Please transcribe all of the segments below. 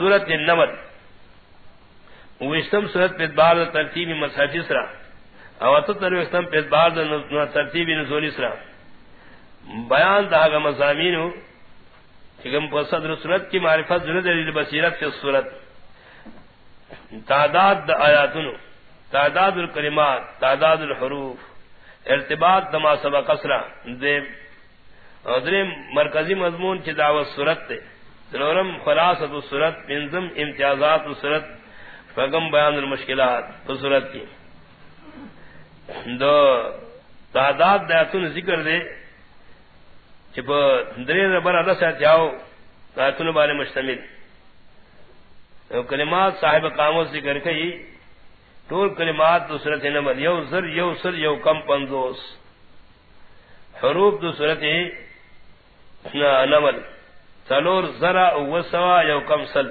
سورت النمل. وشتم سورت پہ بار ترتیب مسحف اسرا اوتر وشتم پہ بار ترتیب نزول اسرا بیان دا گا مضامین چکم پر صدر سورت کی معرفت ضرورت دلیل بصیرت سے سورت تعداد دا آیاتن تعداد الکلمات، تعداد الحروف، ارتباط دما سبق اسرا دیم ادریم مرکزی مضمون کی دعوت سورت تے سلورم خلاصت السورت پنزم امتیازات السورت فگم بیان المشکلات السورت کی دو، تعداد دیاتون ذکر دے چپ درے ربر ادا سے جاؤ دیاتون بارے مشتمل. کلمات صاحب قامت ذکر کئی طول کلمات دو صورت نمبر یو زر، یو سر یو کم پندوس حروف دو صورت نمبر سلور ذرا او سوا یو کم سل.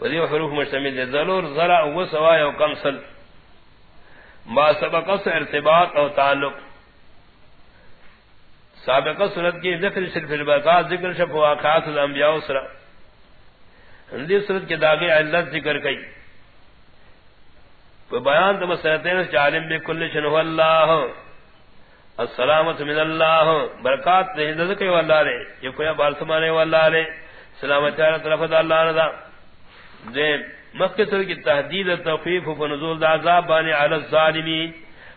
ودیو حروف مشتمل دے ذلور ذرا او سوا یو کم سل. ما سبق سے ارتباط او تعلق. سابقہ صورت کی ذکر صرف البرکات ذکر شف واقعات الانبیاء اسرا ہندی صورت کے داغے علت ذکر کئی بیان تو مسرتین عالم بکل شنو اللہ السلامت من اللہ برکات دے ہندو کے واللہ رے یہ کوئی بار سمانے واللہ رے سلامت چارہ طرف دا اللہ رضا دے مقصر کی تحدید توفیف و نزول دا عذاب بانی علی الظالمین.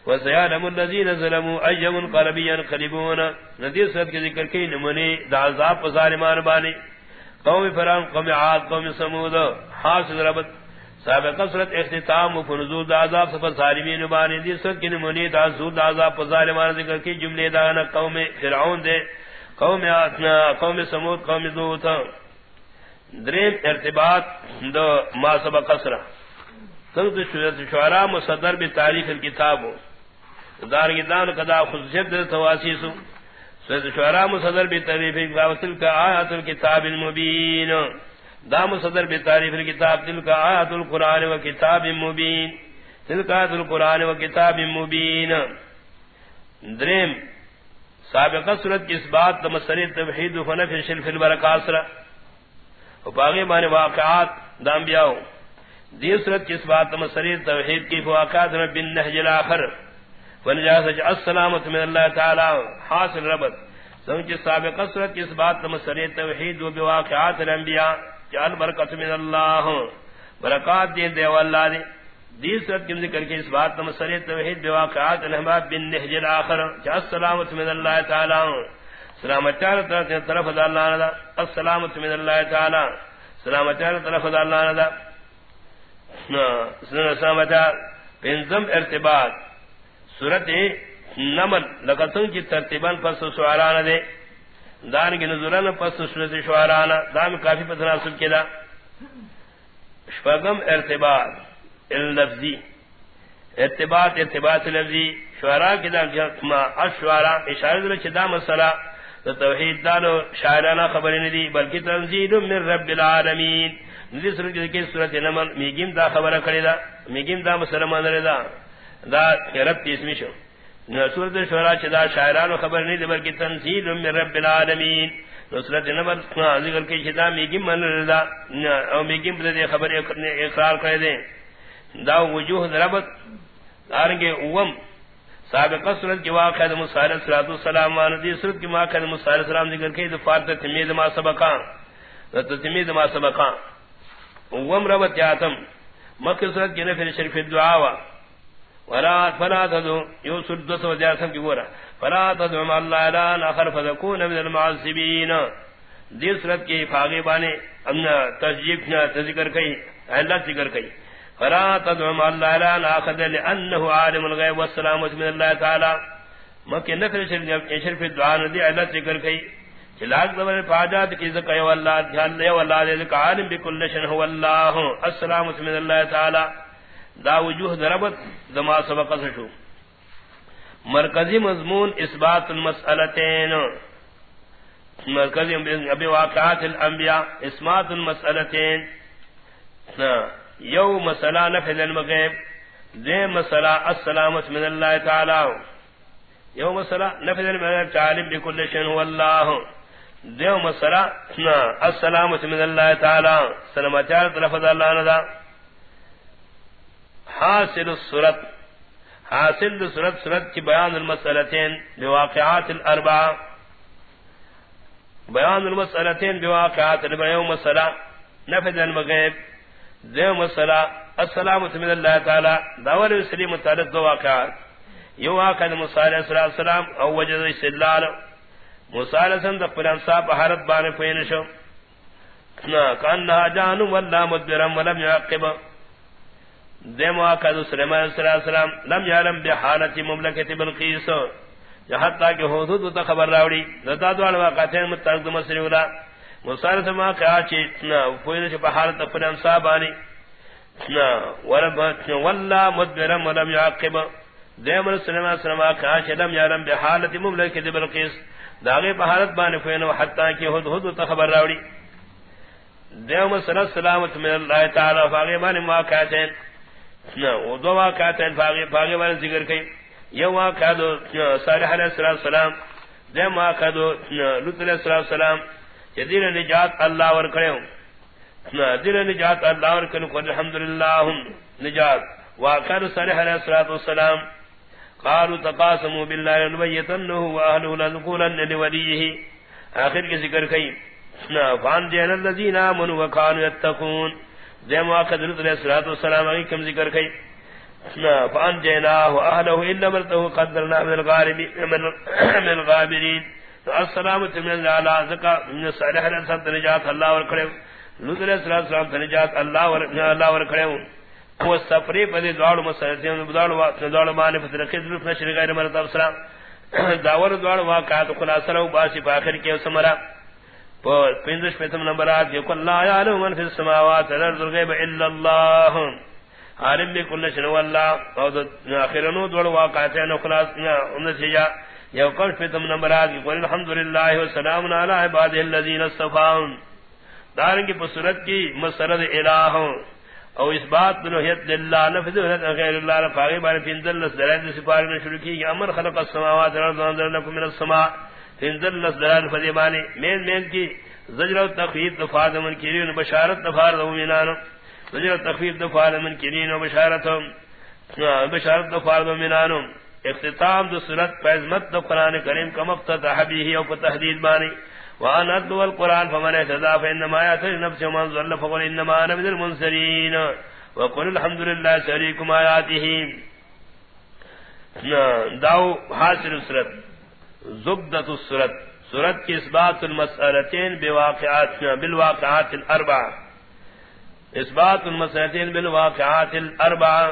و سیانم الذین ظلموا ایم قربیا قریبون ندیر صد کے ذکر کی نمونی دا عذاب و ظالمان بانی. قوم فران قوم عاد، قوم سمود. حاصل ربط سابقہ صورت اختتام و فنزول دا عذاب سفر ظالمین بانی دی صورت کی نمونی دا زود دا عذاب پر ظالمان ذکر کی جملے دانا قوم فرعون دے، قوم آتنا، قوم سمود، قوم دوتا درین ارتباط دا ما سبق سرا۔ سنت شورت شعراء مصدر بی تاریخ الكتابو دارنگی دان قدا خصوصیت در تواسیسو سورت شعراء مصدر بی تاریخ الكتاب کا آیات الكتاب المبین۔ دام صدر بے تعریف الکتاب دل کا آیات القرآن و کتاب مبین. دل کا آیات القرآن و کتاب مبین. درم سابقہ صورت کی اس بات مسئلہ توحید و فنف شرف البرکات و باغی مانے واقعات دام بیاؤ دی صورت کی اس بات مسئلہ توحید کی فواقعات رب النحج الاخر. ونجاز السلامت من اللہ تعالی حاصل ربط. سنچ سابقہ صورت کی اس بات مسئلہ توحید و بواقعات الانبیاء. چال برکت من اللہ. برکات دین دے واللہ دے. دی صورت کی ذکر کے اس بات نم سری توحید بواقعات الحباب بن نحج الاخر. چا السلامت من اللہ تعالی. سلامت چار طرف دا اللہ ندا. السلامت من اللہ تعالی. سلامت چار طرف دا اللہ ندا. سلامت چار پنزم ارتباط. صورت نمل. لکتن کی ترتیبان پس سوارانا دے. دان کے نزولان پس سورت شعرانا دام کافی پتناسب کے دا شفاقم ارتباط، اللفظی. ارتباط ارتباط لفظی. شعراء کی دا اشعراء اشارت لچ دا مسئلہ. دا توحید دانو شاعرانا خبر ندی، بلکہ تنزیل من رب العالمین. ندی سورت کی سورت نمن میگیم دا خبر کری دا میگیم دا مسئلہ مان دا دا رب تیسمی شو سورت شورا چدا شاعران خبر نہیں دبر کی تنزیل من رب العالمین. نصرت نمبر ذکر کی چدا میگم من رضا او میگم بدے خبر اقرار کر دیں دا وجوہ ربط دارنگے اوم. سابقہ صورت کی واقع دا مصالح صلی اللہ السلام واندی صورت کی واقع دا مصالح السلام ذکر کی دفات تمید ما سبقان تمید ما سبقان اوم ربط یاتم مکہ صورت کی نفر شرف الدعاوہ ولا فلا تدعو يوسف دس وجہ سم کی گورا فلا تدعو مع الله الا اخر فتكون من المعذبين دی صورت کی فاغی بانے امن تسجیب نہ ذکر کئی اللہ ذکر کئی فلا تدعو مع الله الا اخر لانه عالم الغیب والسلامۃ من الله تعالی مکہ نفر شرف دعا ندی اللہ ذکر کئی چلاک دور فاجات کی ذکر والله دھیان دے والله ذکر عالم بكل شيء هو الله السلامۃ من الله تعالی دا وجوہ دربت دما سبق سشو مرکزی مضمون اثبات المسئلتین مرکزی ابی واقعات الانبیاء اثبات المسئلتین یو مسئلہ نفذ المغیب دے مسئلہ السلامت من اللہ تعالی. یو مسئلہ نفذ المغیب تعالیم بکل شن واللہ دیو مسرا السلام من اللہ تعالی. سلامتیار طرف اللہ ندا. حاصل السورت حاصل السورت سورت کی بیان المسلتین بواقعات الاربع. بیان المسلتین بواقعات الاربع. مسلا نفذ المغیب. دیو مسلا السلام من اللہ تعالی. داور اسلیم متعلق دو واقعات. یو واقع موسی علیہ السلام او وجد استدلال. مسالسن دا پر انصاب حرد بانے پینشو کانہا جانو واللہ مدبرم ولم یعقب. دیم واقع سلیمان صلی اللہ علیہ وسلم لم یعلم بحالت مملکت بلقیس. حتی کہ حدود تا خبر راوڑی. دتا دوال واقعتین متعرق دو مصری اولا. مسالسن واقع آچی پینشو بحالت پر انصاب بانے واللہ مدبرم ولم یعقب. دیم سلیمان صلی اللہ علیہ وسلم واقع لم یعلم بحالت مملکت بلقیس. داغے بہارت بانے فینو حتی کی حد حد تخبر راوڑی. دیو صلی اللہ علیہ السلامت من اللہ تعالی فاغی بانے واقعاتین دو واقعاتین فاغی فاغی بانے ذکر کئی یو واقع دو صالح علیہ السلام دیو واقع دو لط علیہ السلام دین نجات اللہ ورکڑے ہوں دین نجات اللہ ورکڑے ہوں الحمدللہ نجات. واقع صالح علیہ السلام قالوا تقاسموا بالله لنبيتنه واهله لنقولن لوليه. اخر کے ذکر کئی فان جن الذين امنوا وكانوا يتقون ذم وقدرت علیہ الصلوۃ والسلام علیکم ذکر کئی فان جناه واهله الا مرته قدرنا من الغارب من الغابرين. السلام من على ذکا من صالح علیہ الانسان نجات اللہ اور کھڑے لوط علیہ السلام نجات اللہ اور اللہ اور کھڑے وہ سفری پدی دوڑ مسلسل دوڑ دوڑ مان فتر خضر نشر غیر مرد افسرا داور دوڑ واقعات خلاصہ باسی باخر کے سمرا. پندش پیتم نمبرات یہ کل لا یعلم من فی السماوات والارض الغیب الا اللہ. عالم بكل شيء والله او اخرنو دوڑ واقعات نو خلاص ان سے یا پیتم نمبرات یہ الحمد للہ والسلام علی عباد الذین اصطفى دارن کی بصورت کی مسرد الہ. او اس بات نوحیت للہ، نفذ غیر اللہ. رفاقی بارے فینزل لس دلائل سپاری میں شروع کی امر خلق السماوات رضا انظر لکم من السماء. فینزل لس دلائل فضی بانی مین کی زجر و تخفیت دفاد من کرین و بشارت دفار دو مینان زجر و تخفیت دفاد من کرین و بشارت بشارت دفار دو مینان اختتام دو سورت پیزمت دو قرآن کریم کم افتتح بیہی او پتحدید بانی. وان ادو القران فمن اهتدى فانما يهتدي نفسه ومن ضل فقل انما انا من المنذرين وقل الحمد لله شريكم اياته داو حاصل السرت زبدت السرت سورت کی اثبات المسألتين بواقعات بالواقعات الاربع. اثبات المسألتين بالواقعات الاربع.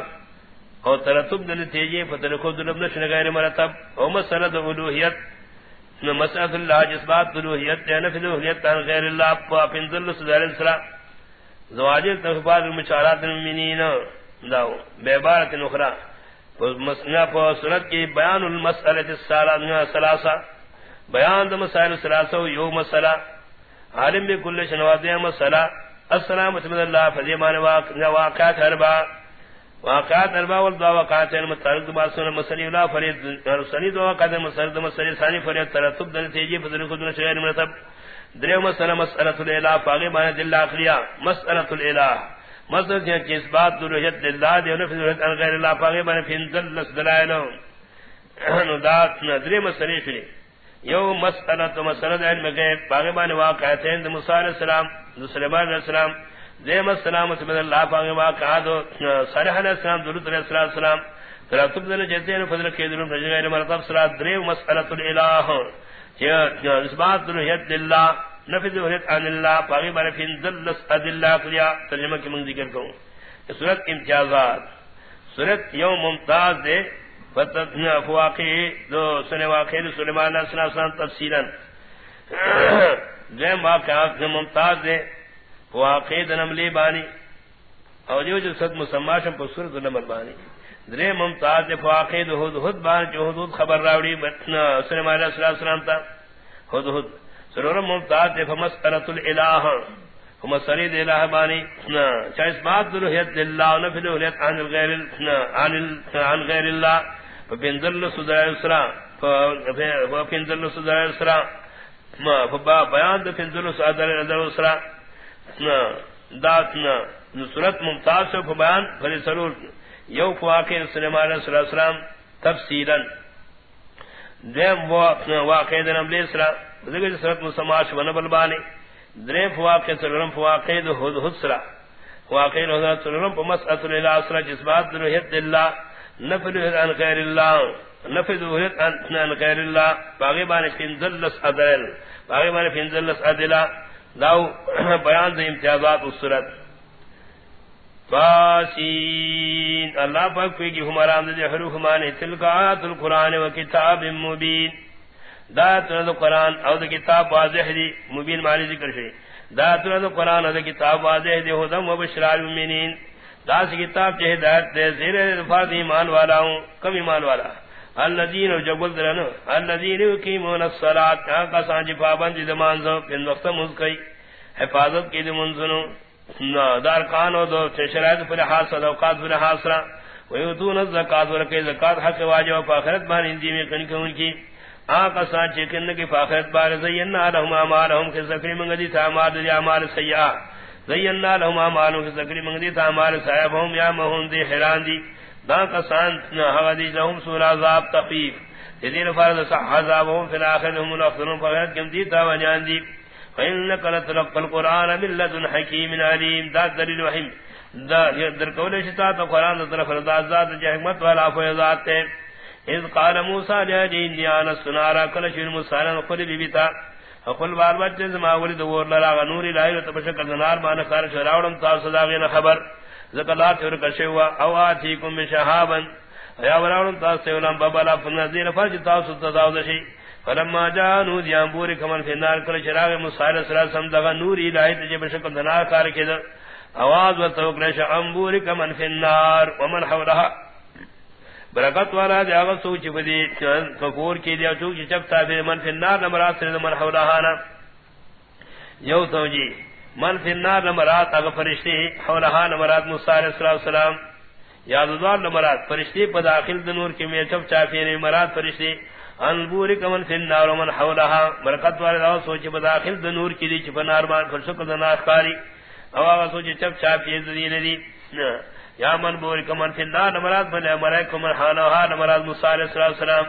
او ترتب دل تیجی فترکو دلب نشن غیر مرتب. او مسألت علوحیت مسعد اللہ جس بات دلوحیت ہے نفی دلوحیت تن غیر اللہ. پا پنزل سدار السلام زواجر تخبار المشارات المنین. داو بے بارت نخرا مسنا پا سنت کی بیان المسئلت السلاسہ بیان دا مسائل السلاسہ یو مسئلہ، عالم بکل شنوادی مسئلہ، السلام من اللہ فضیمان واقعات حربا واقعات اربا والدعا وقعات المتعرق دبا سنة مسلی اللہ فرید رسلی دعا وقعات المسرد مسلی ثانی فرید، ترتب دل تیجی، فضل خدن شغیر مرتب دریو مسئلہ مسئلت الالہ فاغی بانے دل آخریا مسئلت الالہ مسئلت یہ کہ اس بات دلوحیت للہ دیو نفذ رحت ان غیر اللہ فاغی بانے فینزل لس دلائلو ندات دریو مسئلی شلی یو مسئلت و مسئلت علم غیب فاغی بانے واقعاتین دو مصار السلام، دو سلیمان علیہ السلام دیم السلام من اللہ پاک واقعات صالح علیہ السلام، درود علیہ السلام ترتب دل جتین فضل کے درود غیر مرتب صلات دریم مسئلۃ الالہ یہ جی، جی، اثبات الوحیت للہ نفذ الوحیت عن اللہ پاک بار فی ذل ادلہ کیا ترجمہ کی من ذکر کروں۔ سورۃ امتیازات۔ سورۃ یوم ممتاز دے فتنا فواقی دو سنے واقعی دو سلیمان علیہ السلام تفصیلا۔ دیم واقعات ممتاز دے واقعید نملی بانی۔ او دیو جو صد مسماشم پر سورت نمل بانی۔ درے ممتاز دے فواقید حد حد بانی جو حدود خبر راوڑی سلم علیہ السلام تا۔ حد حد۔ سرورم ممتاز دے فمسئلت الالہ. فمسئلت الالہ بانی. چاہیس بات دلوحیت للہ و نفی دلوحیت عن غیر عن غیر اللہ. فبنزل صدر السلام فبنزل صدر السلام ما فبا بیان د فنزل صدر اسرا داتنا نصرت ممتاز کو بیان فری سرور. یو واقع سلیمان علیہ السلام تفصیلا. دیم واقع دن علیہ السلام ذکر سرت مسماش ونبل بانی دریم واقع سلورم واقع د حد حسرا واقع حضرت سلورم مسألة الى اسرا جسبات روحیت اللہ نفل عن خیر اللہ نفذ وحد عن غير الله. باغي بان فين لس ادل باغي بان فين لس ادلا داو بیان دے امتیازات الصورت فاسین. اللہ پاک کوئی کہ ہمارا دے حروف مانے تلک آیات القرآن و کتاب مبین. دات نہ قرآن او دے کتاب واضح دی، مبین معنی ذکر شئی دات نہ قرآن او دے کتاب واضح دی ہدم و بشرار المؤمنین. داس کتاب چہ ہدایت دے، زیر فرض ایمان والا ہوں، کم ایمان والا. الذين جبل درن الذين يقيمون الصلاه ہاں کا سانج جی پابند زمان زو ان وقت مزکئی حفاظت کی منزنو. دار کان و دو شرائط پر حاصل اوقات پر حاصل ويؤتون الزکات ورکے زکات، حق واجب و فاخرت بان اندی میں کن کن کی. آقا سان چکن کی فاخرت بار زینا لهم اعمالهم کہ ذکر منگدی تھا اعمال دی اعمال سیئہ زینا لهم اعمالهم کہ ذکر منگدی تھا اعمال سیئہ ہم یا مہون دی حیران دی۔ دا کسان حوادی لهم سور عذاب تقیف جدین فرد صح عذابهم فی الاخر هم الاخرون فغیرت کم دیتا و جان دی۔ فإنك لتلقى القرآن من لدن حكيم عليم۔ دا دلیل وحیم۔ دا در قول شتا تو قرآن دا طرف رضا، ذات جا حکمت والا فیضات تے۔ اذ قال موسی لجی دیان سنارا کل شین موسی نے خود بی بار بار چې ما ولید ور لرا غنور الای ته نار باندې کار شراوړم تاسو دا غینه خبر زکلات ور کشوا او اتیکم شهابن یا وراوړم تاسو ولم بابلا فنذیر فرج تاسو تداو شي فلما جانو دیان بوری کمن فی نار کل شراغ موسی علیہ السلام دا غنور الای ته بشک نار کار کړه آواز و توکل شعم بوری کمن فی النار ومن حولها برکت والا دی اغه سوچ بدی فقور کی دی چوک چپتا به من فنار نمرات سر من حولها نا یو توجی من فی النار نمرات اگر فرشتی حولها نمرات موسیٰ علیہ السلام. یاد دوار نمرات فرشتی پا داخل دنور کی میں میچب چافی نمرات فرشتی انبوری کمن فی النار ومن حولها مرکت والد آو سوچی پا داخل دنور کی دی چپا نارمان فرشکل دنار کاری او آگا سوچی چپ چافی دین دی. یا من بوری کمن فی النار نمرات بلی امرائی کمن حولها نمرات موسیٰ علیہ السلام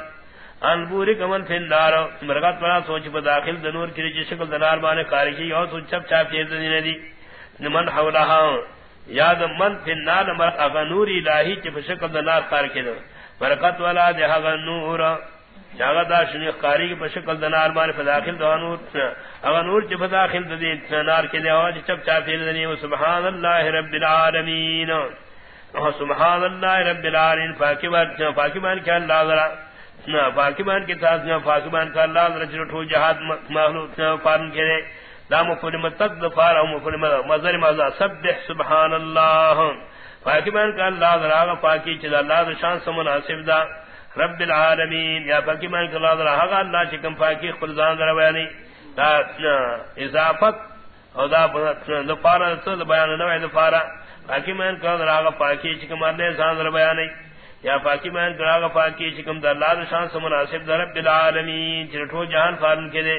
ان بوری کمن فین دار مرغت بنا سوچ پر داخل دنور کی جی شکل دنار بانے کاری کی اور سوچ چپ چاپ چیز دی ندی. من حولها یاد من فین نار مرغ اغا نور الہی چی شکل دنار کار کی دو برکت والا دے اغا نور جاگا دا شنی قاری کی پر شکل دنار بانے پر داخل دو نور اغا نور چی پر داخل دی نار کی دے اور چپ چاپ چیز دی سبحان اللہ رب العالمین. سبحان اللہ رب العالمین فاکی بان کیا اللہ ذرا فاکبان کے تاز نہ فاکبان کا اللہ رجل ٹھو جہاد مخلوق فارن کرے لا مفعول متد فار او مفعول مذر مذا، سبح سبحان اللہ فاکبان کا اللہ ذرا پاکی چ اللہ ذرا شان سے مناسب دا۔ رب العالمین، یا فاکبان کا اللہ ذرا ہا اللہ چکم پاکی خپل ذان ذرا بیانی۔ اضافت، او دا دفارہ تو بیان نہ ہے دفارہ فاکبان کا ذرا پاکی چکم اللہ ذان ذرا بیانی؟ یا پاکی بیان کراغا پاکی چکم در اللہ شان سے مناسب در رب العالمین چرٹو جہان فارن کے دے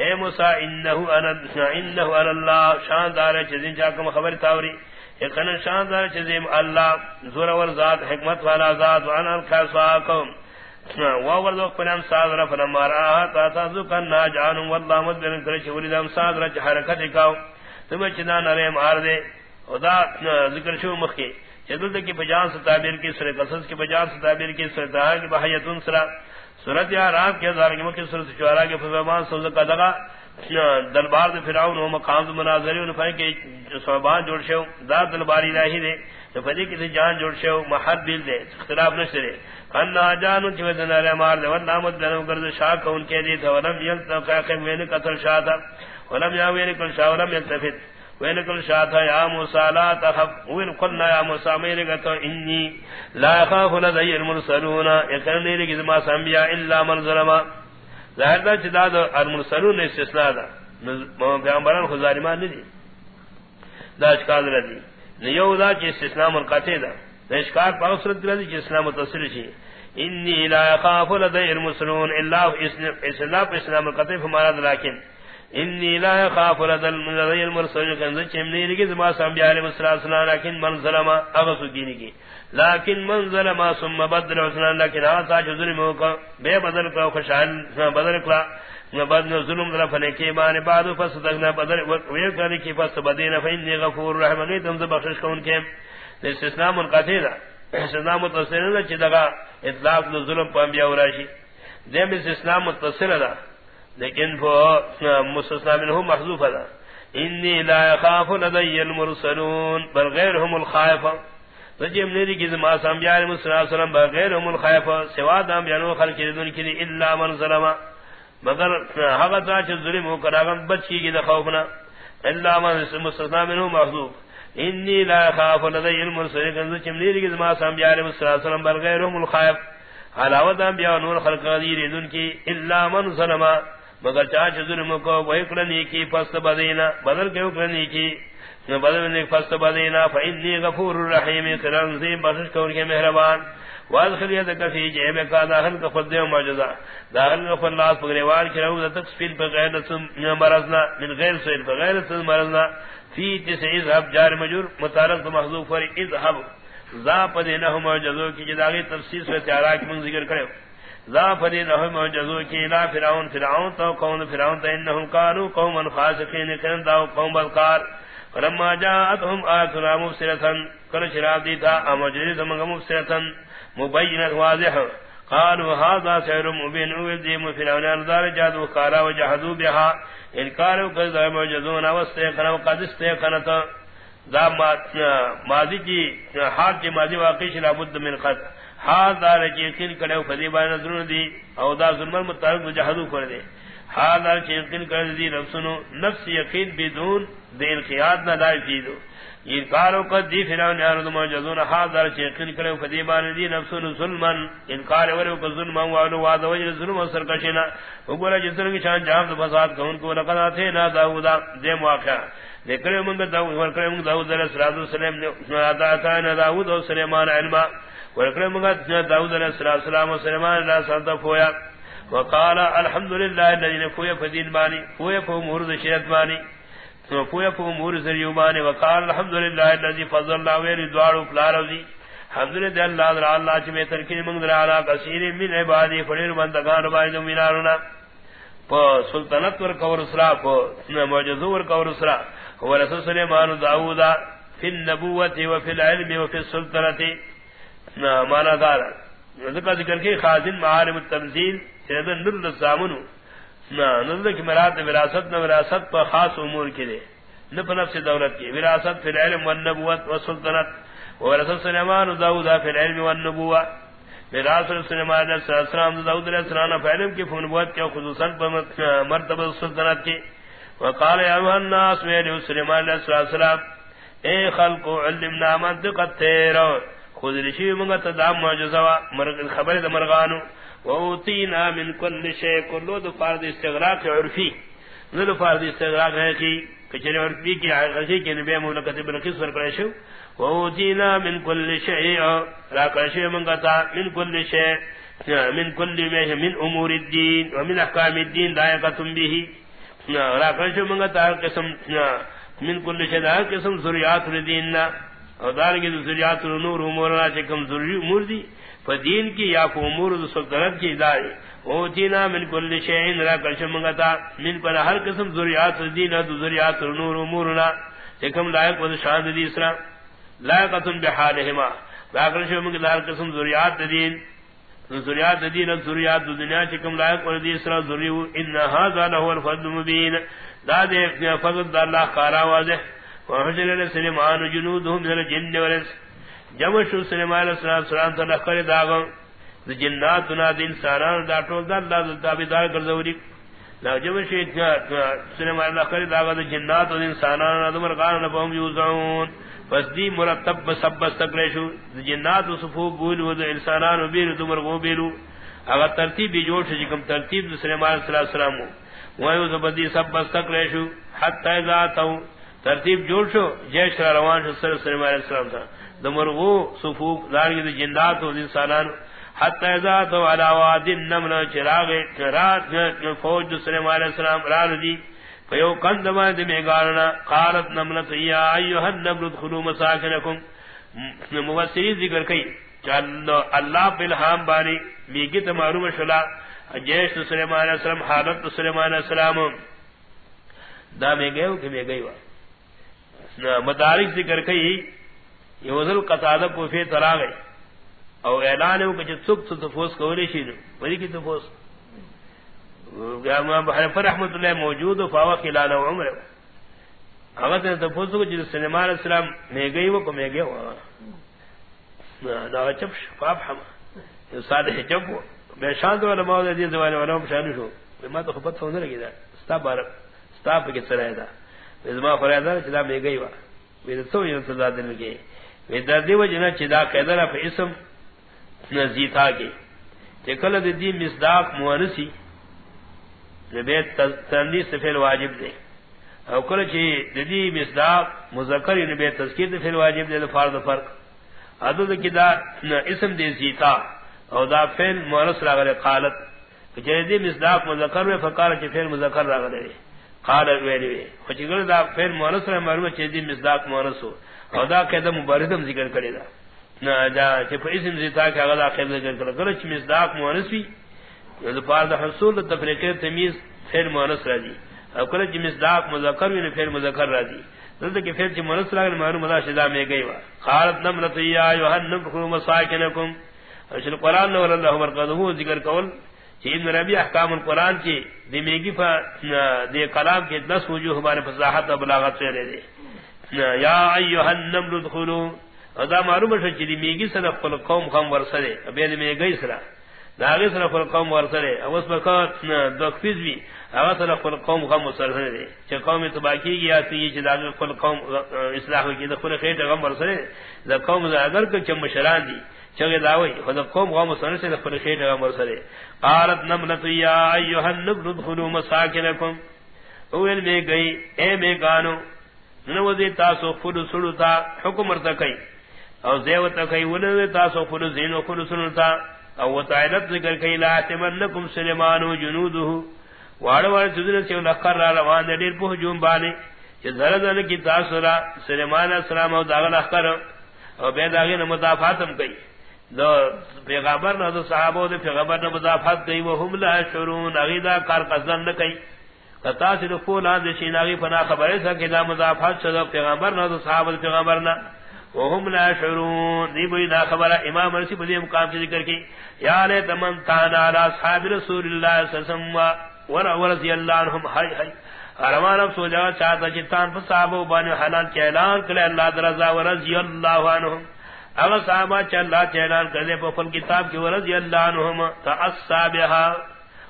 اے موسیٰ، انہو انہو اللہ شان دار چیزیں چاکم خبر تاوری۔ اقنا شان دار چیزیں اللہ، زور ور ذات حکمت والا ذات، وانا الکاسواکم واور دوک پنام ساد رفا نمارا آتا تا ناجانم واللہ مدبرن کرچ ولیدام ساد رچ حرکت اکاو تمہیں چنا نرے مار دے خدا ذکر شو مخی. چدل کی بجان سے تعبیر کی، سورہ قصص کی بجان سے تعبیر کی، سورہ تہا کی بحیت انسرا سورت یا رات کے ہزار کی مکی سورت شعراء کے فرمان سوز کا دگا دربار دے فرعون و مقام دے مناظری ان فرق کے صحبان جوڑ شو. ذات دلباری الہی دے. تو فدی کی جان جوڑ شو، محد دل دے. اختلاف نشرے انا جانو چوے دنا رے مار دے. ورنہ مت دنو گرد شاک ان کے دی تھا ولم یلتا کہ میں نے قتل شاہ تھا. ولم یا ویل کل شاہ، ولم یلتفت. وینکل شاہتا یا موسیٰ لا تخف وین قلنا یا موسیٰ میرے گتا انی لا خاف لدی المرسلون اکرن دیلی کی زمان سنبیاء الا من ظلما ظاہر دا چدا دا المرسلون نے استثناء دا. پیغمبران خود ظالمان ندی. دا اشکال ردی نیو دا چی استثناء منقاتے دا. دا اشکال پا اصرت ردی چی اسلام متصل چی انی لا خاف لدی المرسلون الا اسلام اسلام منقاتے فمارا دا، لیکن انی لا خاف ردل من رضی المرسل کنز چمنی لگی زما سنبی علیہ السلام لیکن من ظلم اغسو دینی کی۔ لیکن من ظلم ثم بدل حسنان لیکن آتا جو ظلمو کا بے بدل کا خوشحال بدل کلا بدل ظلم در فنے کی بانی بعد فس تکنا بدل ویر کرنے کی فس بدین فینی غفور رحم گئی تم سے بخشش کون کے۔ استثناء منقطع دا استثناء متصل دا چی دگا اطلاق ظلم پا انبیاء وراشی دیم استثناء متصل دا لیکن وہ مستثنا منه محذوف ہے۔ انی لا يخاف لدي المرسلون بل غيرهم الخائف۔ رجم نیری کی زما سام بیان صلی اللہ علیہ وسلم بغیرهم الخائف، سوا دام بیانو خلق دن کی الا من ظلم۔ مگر ہوا تا چ ظلم ہو کر اگم بچی کی خوفنا الا من مستثنا منه محذوف انی لا يخاف لدي المرسلون۔ رجم نیری کی زما سام بیان صلی اللہ علیہ وسلم بغیرهم الخائف۔ علاوہ دام بیانو خلق دن کی الا من ظلم۔ مگر چاچ ظلم کو وہ کرنی کی پست بدینا، بدل کے کرنی کی۔ بدل نے پست بدینا، فإني غفور رحیم کرن ذی بخش کون کے مہربان۔ وادخل يدك في جيبك، داخل كفد معجزہ۔ داخل کا كفد لاس پگریوار کی رو تک سپیل پر غیر مرضنا، من غیر سیل پر غیر سیل مرضنا۔ فی تسع اذهب، جار مجور متعلق محذوف فر اذهب۔ ذا پدینہ معجزوں کی جداغی تفسیر سے تیارا کی من ذکر کرے ذا فرین اہم وجزو کی لا فرعون فرعون تو قوم فرعون تا انہم کانو قوما خاسقین کرن داو قوم بلقار فلما جاءتهم آیتنا مبصرتا کل شراب دیتا امجرد منگا مبصرتا مبینت واضح قالوا هذا سحر مبين وذيم فرعون انذار جادو قارا وجحدوا بها انكار وكذا معجزون واستيقن وقد استيقنت ذا ماضی کی حال کی ماضی واقعی شلا بد من قتل حال دار چی یقین کرے فدی با نظر دی او دا ظلم متعلق جہدو کر دے حال دار چی یقین کر دی نفسنو نفس یقین بدون دین قیاد نہ دای دیدو یہ کارو کو دی فرعون یارد موجودون حال دار چی یقین کرے فدی با دی نفسنو ظلمن انکار ورو کو ظلم او وعدو وعد وجہ ظلم سرکشنا وګورا جسر کی شان جہاد فساد کون کو لقد اتے نا داؤد دے واقعہ لیکن من داؤد ورکرے من داؤد علیہ السلام نے ادا تھا داؤد اور سلیمان علما ورکرم گا داؤد علیہ السلام و سلیمان علیہ السلام فویا وقال الحمد للہ الذي فویا فدین بانی فویا فو امور شریعت بانی فویا فو امور ذریعہ بانی۔ وقال الحمد للہ الذي فضل الله ویری دوارو فلارو دی الحمد للہ اللہ در اللہ چ میں ترکین منگ در اعلی کثیر من عبادی فڑیر بندگان بائی دو مینارنا پا سلطنت ور کور اسرا پا معجزو ور کور اسرا هو رسول سلیمان داؤد فی النبوت وفی العلم وفی السلطنت۔ مانا دار ذکر ذکر کی، خازن معالم التنزیل، سیدن نر لزامنو نظر کی مرات وراثت نہ وراثت پر خاص امور کے لیے نف نفس دولت کی. وراثت فی العلم والنبوت والسلطنت. ورسل سلیمان داود فی العلم والنبوت. وراثت سلیمان علیہ السلام داود علیہ السلام فی علم کی فنبوت کی، خصوصا پر مرتبہ السلطنت کی. وقال یا الناس ویلی سلیمان علیہ السلام، اے خلق علمنا منطقت تیرون خود رشی منگا تدام معجزوا خبر دا مرغانو. ووتینا من کل شے کلو دو فارد استغراق عرفی دو فارد استغراق ہے کی کچھر عرفی کی عرفی کی نبی مولکت بلقیس ورکرشو ووتینا من کل شے راکرشی منگا تا من کل شے من کل میش من امور الدین ومن احکام الدین دائقتم بیہی راکرشی منگا تا قسم، من کل شے دا قسم ذریعات الدین اور دارنگی دو ذریات نور امورنا چکم ذری امور دی فدین کی یا کو امور دو سلطنت کی داری. او تینا من کل شیئن را کرشم من پر ہر قسم ذریات دین دو ذریات نور امورنا چکم لائق و شان دی اسرا لائقتن بحالہما باکرشم منگتا ہر قسم ذریات دین ذریات دین ذریات دنیا چکم لائق و دی اسرا ذریو ان هذا له الفضل مبین دا دے فضل اللہ خارا واضح. وحجر سلیمان جنودهم من الجن والانس جمع شو سلیمان علیہ السلام تا لخر داغم. دا جنات دنا دا انسانان دا طول دا اللہ دا تابدار کرزوری لا جمع شو سلیمان لخر داغم دا جنات دا انسانان دا مرقان لفهم یوزعون. پس دی مرتب سب بستکلے شو. دا جنات و صفوق بولو دا انسانان و بیلو دا مرغو بیلو اگر ترتیب بھی جوڑ شو جی جکم ترتیب دا سلیمان علیہ السلام وہی زبدی سب بستکلے شو. حتی ذاتو ترتیب جوڑ شو، جیش را روان شو، سر سلیم علیہ السلام تا دمرغو صفوق دارگی دا جندات و انسانان حتی ازا تو علا وادن نمنا چراغ چراغ فوج دا سلیم علیہ السلام رال دی فیو کند ما دی میگارنا قالت نملت یا ایوہ النبل ادخلو مساکنکم. مبصری ذکر کئی چلو اللہ پہ الہام باری میگی تا معلوم شلا جیش سلیمان علیہ السلام، حالت سلیمان علیہ السلام. دا میں گئے ہو کہ میں گئی وا مدارک ذکر کئی یہ وزل قطادہ کو فی ترا گئی او اعلان ہو کہ سب تو تفوس کولی شی نو وری کی تفوس. حنف رحمت اللہ موجود و فاوا خلال عمر. اگر تے تفوس کو جس سلیمان علیہ السلام میں گئی وہ کو میں گیا وا دا چپ فاب ہم سادہ چپ بے شان والا مولا دی زوال والا شان شو. میں تو خبر سن لگی دا ستا بار ستا پہ چلا ہے دا؟ زما فرادہ چلا میں گئی وا میں تو یہ سزا دل کے میں دردی وجنا چدا قیدرا پہ اسم نزیتا کے چکل دی مصداق مونسی نبی تندیس فعل واجب دے او کل چی دی مصداق مذکر یعنی نبی تذکیر فعل واجب دے فرض فرق. عدد کی دا اسم دی زیتا. او دا فعل مونس راغلے قالت. چی دی مصداق مذکر وے فقال چی فعل مذکر راغلے قالت ویلی وے گل دا فعل مونس راغلے معلوم چی دی مصداق مونس او دا قیدہ مباردم ذکر کرے دا. نا دا چی پا اسم زیتا کہ اغلا قیدہ ذکر کرے گل چی مصداق مونس بھی دا پار دا حصول تفریقی تمیز فعل مونس را دی او کل چی مصداق مذکر وی فعل مذکر را دی دلتا کہ فعل چی مونس را دی معلوم دا شدا میں گئی وا قالت نملت یا یوحن نبخلو مساکنکم. اشل قرآن نور اللہ مرقدہو ذکر کول چی ربی احکام القرآن کی دی میگی پا کلام کی دس وجوہ ہمارے فضاحت و بلاغت سے رہے دے۔ یا ایوہ النمل دخلو دا معلوم ہے چی دی میگی سر قل قوم خم ورسرے ابین میگی سر۔ داغی سر قل قوم ورسلے ورسرے اوس بکات دوکفیز بھی۔ اگر سر قل قوم خم ورسرے دے۔ چی قوم تباکی گیا تی چی داغی قل قوم، اصلاح کی، دا قل خیٹ غم ورسرے دا قوم دا اگر کچھ مشران دی۔ چگے داوی خود قوم غم سن سے خود خیٹ غم سرے قالت نملت یا ایها النبل ادخلوا مساکنکم. اول میں گئی، اے میں گانو نو دے تاسو خود سڑو تا حکم رتا کئی او زیو تا کئی ول دے تاسو خود زینو خود سڑو تا او تعالت ذکر کئی لا تمنکم سلیمان و جنوده واڑ واڑ سدن سے لخر را روان دے دیر پہ جون بانے کہ زردن کی تاسو را، سلیمان السلام او داغل اخر او بے داغی نمتافاتم کئی دو پیغمبر نہ دو صحابہ دے پیغمبر نہ مضافات گئی، وہ ہم لا شرون اغیدا کار قزن نہ کئی۔ کتا سے فول ان دے شیناغی فنا خبر ہے کہ دا مضافات چھ دو پیغمبر نہ دو صحابہ پیغمبر نہ وہ ہم لا شرون دی بئی دا خبر امام رسی بدی مقام سے ذکر کی۔ یا لے تمن تانا علی اصحاب رسول اللہ صلی اللہ علیہ وسلم ورضی اللہ عنہم، ہائی ہائی۔ ارمان اب سو جا چاہتا چتان پر صحابہ بانی حلال کے اعلان کرے اللہ درضا ورضی اللہ عنہم۔ اگر صحابہ چلا چیلان کر دے پفل کتاب کی ورضی اللہ عنہم تأسا بها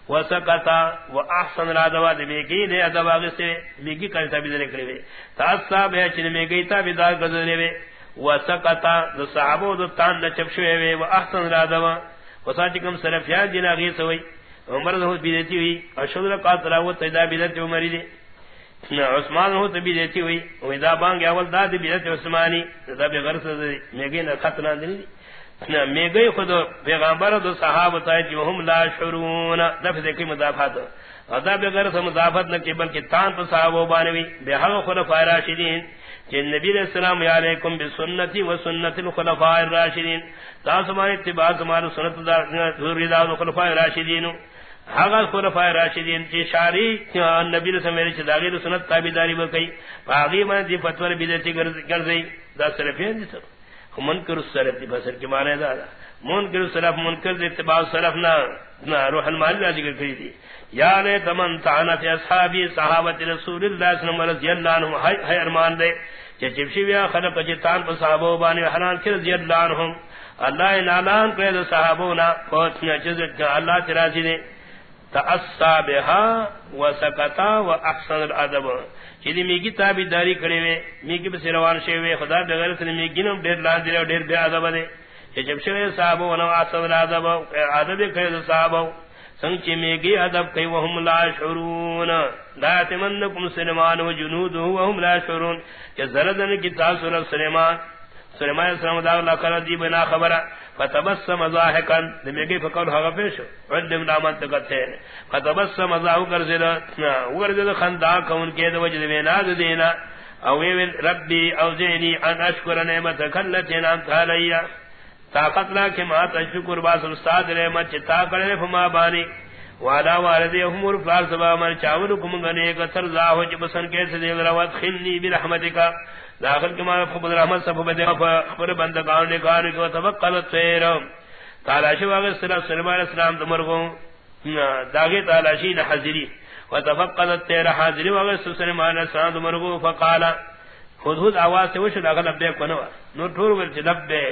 وسکتا واحسن الادوا دے میگی نے ادوا سے میگی کرتا بھی دے کرے تأسا بها چن میگی تا بھی دار کر دے وسکتا دو صحابہ دو تان نہ چپشوے وے واحسن الادوا وساتکم سرفیان جنا غیث ہوئی۔ عمر دو بیدتی ہوئی اشهر قاتل و تدا بیدتی عمر دی عثمان ہو تبی دیتی ہوئی ودا بانگ اول داد بیت عثمانی، دا بے غرض میگے نہ خط نہ دی نہ خود پیغمبر دو صحابہ تے جو ہم لا شرون لفظ کی مضافات. ادا بے غرض مضافت نہ کہ بلکہ تان تو صحابہ بانوی بے حق خلفاء راشدین کہ نبی علیہ السلام علیکم بسنتی و سنت الخلفاء الراشدین. تاسو ہماری اتباع ہمارا سنت دا ضروری دا خلفاء الراشدین حقا خلفاء راشدین چی شاری نبی رسول میرے چی داغیر سنت تابیداری بکی فاغی من دی فتور بیدتی گرزی دا صرفین دی سر منکر السلف دی بسر کی معنی دا دا منکر السلف، منکر دی اتباع السلف نا روح المالی نا ذکر کری دی. یا لے تمن تعانا فی اصحابی صحابت رسول اللہ صلی اللہ علیہ وسلم ہے ارمان دے. چی چپشی بیا خلق چی تان پر صحابہ بانی حران کر رضی اللہ عنہم. اللہ انعلان کرے صحابونا پوچھنا چیز اللہ تراسی جی دے. تأسا بها وسکتا واحسن الادب چیدی میگی تابی داری کرے وے، میگی بس روان شے وے، خدا دے غیر سن میگی نو ڈیر لان دی ڈیر بے ادب دے. کہ جب شے صاحب ونو احسن الادب ادب کرے صاحب سنگ چی میگی ادب کئی وهم لا شعرون. لا تمنکم سلمان و جنود وهم لا شعرون. کہ زردن کی تاثر سلیمان سلیمان علیہ السلام دا اللہ کر دی بنا خبر. فتبسم ضاحکا. دمیگی فقول حغفش علم لا منطقت فتبسم ضاحو کر زیدہ خنداک زیدہ کون کے دو وجد بنا دینا. او ربی او زینی ان اشکر نعمت کلتی نامت علیہ. طاقت لا کہ ما تشکر باس استاد رحمت چتا کرے فما بانی. والا والدی امور فار سبا من چاور کم گنے کا سر ذا ہو جب سن کے سے روات خنی برحمتک داخل کے ما خبر رحمت سب بدے خبر بند کان نے کار کو توکل تیر تعالی شو اگر سر سلمان السلام تمر کو داگے تعالی شی نہ حاضری وتفقد تیر حاضری اگر سلمان السلام تمر کو فقال، خود خود آواز سے وش داخل ابے کو نو ٹور ول چدبے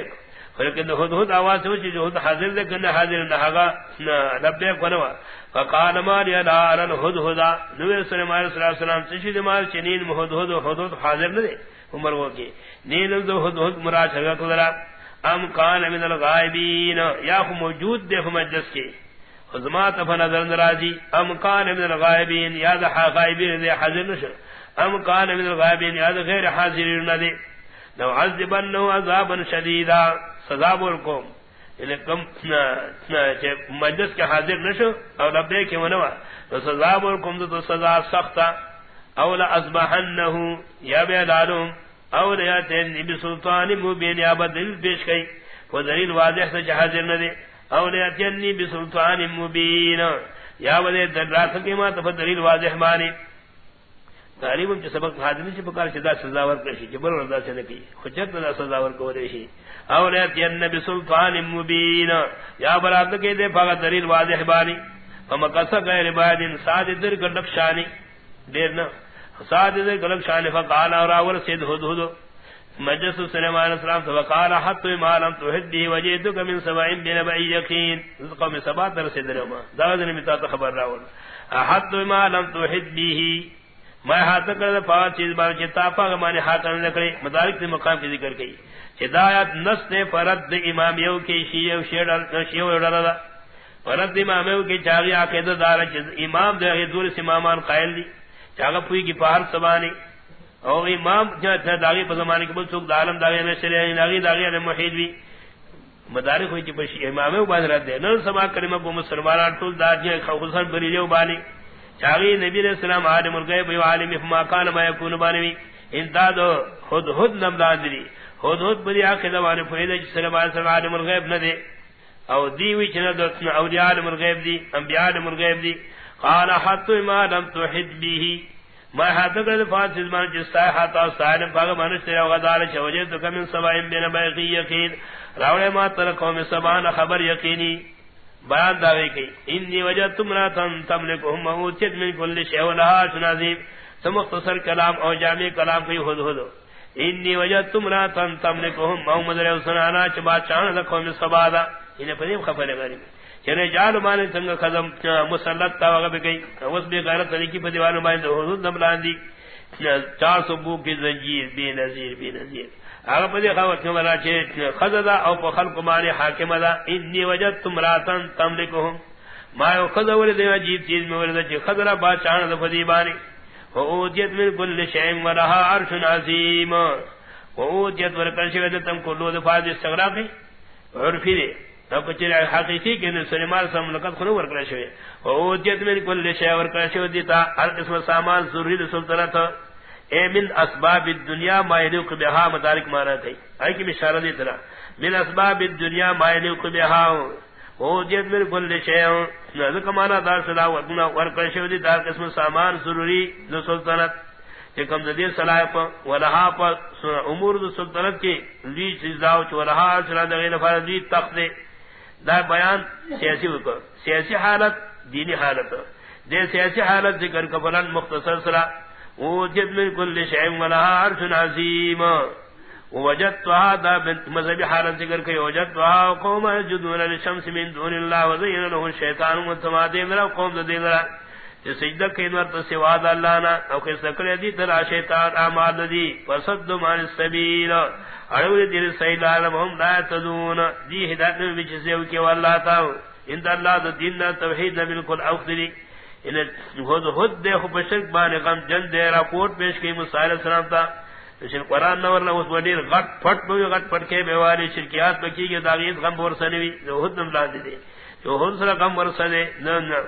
لیکن خود خود آواز ہو جو حاضر دے کنا حاضر نہ ہگا لبے کنوا. فقال ما لی لا الہد ہدا نبی صلی اللہ علیہ وسلم تشید مال چنین مہد حدود حاضر نہ دے. عمر وہ کی نیل ذو حد مراد ہے قدرا ام کان من الغائبین. یا موجود دے مجلس کے. خدمات فنظر ناراضی ام کان من الغائبین. یا ذا غائبین دے حاضر نہ ام کان من الغائبین. یا غیر حاضر نہ دے. لو عذبنه عذابا شديدا سزا بول کو یعنی کم مجلس کے حاضر نشو اور لبے کے منوا تو سزا بول کو تو سزا سخت او لا اصبحنه یا بیلالم. او یا تین بسلطان مبین یا بدل پیش کئی. وہ دلیل واضح سے حاضر نہ دے او یا تین بسلطان مبین. یا بدل درات کی ما تفضل واضح مانی. تعلیم جو سبق حاضر سے پکار شدا سزا ور کرشی جبر رضا سے نکی حجت نہ سزا ور کو رہی اولات النبی سلطان مبین. یا برات کے دے پاگا دلیل واضح بانی. فمقص غیر بعد ساد در گلک شانی. دیر نہ ساد در گلک شانی. فقال اور اول سید ہد ہد مجلس سلیمان علیہ السلام تو وقال حت ما لم تحد به وجدك من سبعين بين بعي يقين قوم سبا در سے درما داود نے متا خبر راول حت ما لم تحد میں ہاتھ کر پانچ چیز بار چتا پا مانے ہاتھ نہ کرے، مدارک سے مقام کی ذکر کی۔ ہدایت نس نے فرد امام یو کی شیع شیع شیع ڈرا فرد امام یو کی چاغی عقیدہ دار چیز امام دے دور سے امامان قائل دی۔ چاغا پوئی کی پہر سبانی۔ اور امام جو داغی پر زمانے کے بل سوک دالم داغی میں شریع داغی داغی نے محید بھی۔ مدارک ہوئی چی پشی امام یو باندھ رد دے۔ نر سما کلمہ کو مسلمانان ٹول دار جے جی خصوصا بری بانی چاغی نبی علیہ السلام عالم الغیب و عالم ما کان ما یکون بانی امداد خود خود نم دادری خود خود بری اخر زمان فیدا سلام علیہ عالم الغیب نہ دے او دی وی چنہ دو او دی عالم الغیب دی، انبیاء عالم الغیب دی. قال حت ما لم تحد به. ما حد کر فاس زمان جستا حتا سائل پاگ من سے غدار چوجے تو کم سبائن بین بیقی یقین. راوڑے ما تر قوم سبان خبر یقینی. بیان دعوی کی انی وجدت امراتن تملکهم موتیت من کل شیء لها شنازیم سمختصر کلام او جامع کلام کی خود خود انی وجدت امراتن تملکهم محمد علیہ السلام چبا چان لقوم سبادا انہیں پدیم خفر غری چنے جال مانے سنگ خزم مسلط تا وغب گئی۔ اس بھی غیرت طریقی پدیوان مانے حدود نملان دی چار سو بو کی زنجیر، بے نظیر بے نظیر۔ اگر پدی خواہت نمرا چھے خزدہ او پا خلق مانے حاکم دا انی وجد تم راتن تملکهم ما یو خزا ورد عجیب چیز میں ورد چھے خزرہ باچان دا فدی بانی و اوتیت من کل شیم ورہا عرش عظیم. و اوتیت ورکن شوید تم کلو دفاع دی استغراقی عرفی دے تب کچھ حقیقی کہ سلیمان سے ملکت خنو ورکن شوید و اوتیت من کل شیم ورکن شوید دیتا ہر قسم سامان ضروری دا سلطنت. اے من اسباب الدنیا ما یلوق بها مدارک مانا تھی اے کی اشارہ دی طرح۔ من اسباب الدنیا ما یلوق بها او جت من کل شیء نذ کمانا دار صدا و ورنا ور کر شو دی دار قسم سامان ضروری جو سلطنت۔ کہ کم دی صلاح و ولها پر امور دو سلطنت کی لی چیزاو چ ولها سنا دغه نفر دی تخت دے۔ دا بیان سیاسی وکړه سیاسی حالت، دینی حالت۔ دے سیاسی حالت ذکر کفلن مختصر سرا اوجد من كل شيء ولها عرش عظيم. ووجدتها دا بنت مذهب حالت ذکر کہ وجدتها قوم يسجدون للشمس من دون الله وزين له الشيطان متمادين من قوم ذين کہ سجدہ کینور تو سوا اللہ نہ او کہ سکڑے دی ترا شیطان اعمال دی وصد من السبيل. اڑو دی سید عالم لا تدون دی ہدایت میں وچ سے کہ والله تا ان اللہ دین توحید بالکل اوخری یعنی خود دے خو بشرک بانے غم جن دے راپورٹ پیش کی مسائل سلام تا۔ شر قرآن نور لہو اس ودیر غٹ پھٹ بوی غٹ پھٹ کے بیواری شرکیات بکی گے داغیت غم بورسنوی جو حد نم لاندی دے۔ جو حد سر غم بورسنے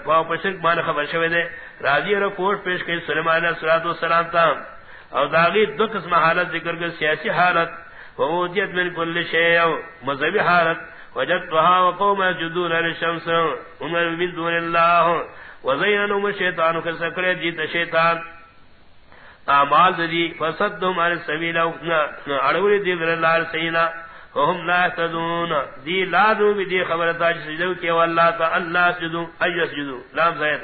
پاو پشرک مان خبر شوی دے۔ راضی اور پیش کئی سلمان علیہ السلام تا۔ او داغیت دو قسم حالت ذکر کر، سیاسی حالت ووجیت من کل شیع مذہبی حالت وجدتها وقوم يسجدون للشمس عمر من دون اللہ الله وزينهم الشيطان كسكر جيت شيطان اعمال دی فصدهم عن السبيل اڑوری دی اللہ سینا وهم لا يهتدون دی لا دو دی خبر تا سجدو کہ اللہ تا اللہ سجدو اي سجدو لام زید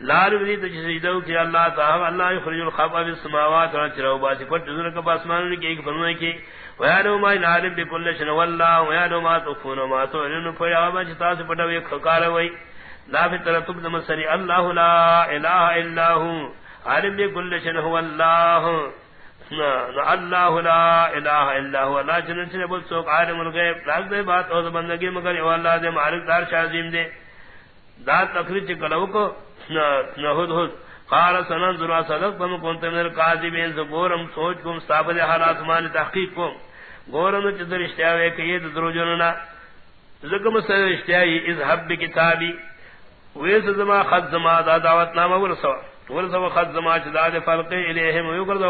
لا دو دی سجدو کہ اللہ تا اللہ يخرج الخبا في السماوات والارض باسی پر ذرا کا آسمان کی ایک فرمائے کہ ویانو ما نعلم بكل شيء والله ویانو ما تخفون ما تعلنون فیا ما تاس پٹوی کھکار وئی لا فی ترتب دم اللہ لا الہ الا هو. عالم بكل شيء هو الله. اللہ لا الہ الا هو. لا جنن سے بول سو عالم الغیب لاگ دے بات اور بندگی مگر او اللہ دے مالک دار شاذیم دے دا تخریج کلو کو. نہ ہد ہد قال سنن ذرا صدق بم كنت من الكاذبين. زبورم سوچ کو ثابت حالات مان تحقیق کو گورن چدر اشتیاوے کہ یہ درو زکم سے اشتیائی اذهب بکتابی. ویس زما خط زما دا دعوت نامہ ورسوا ورسوا خط زما چدا دے فلق الیہم یقرد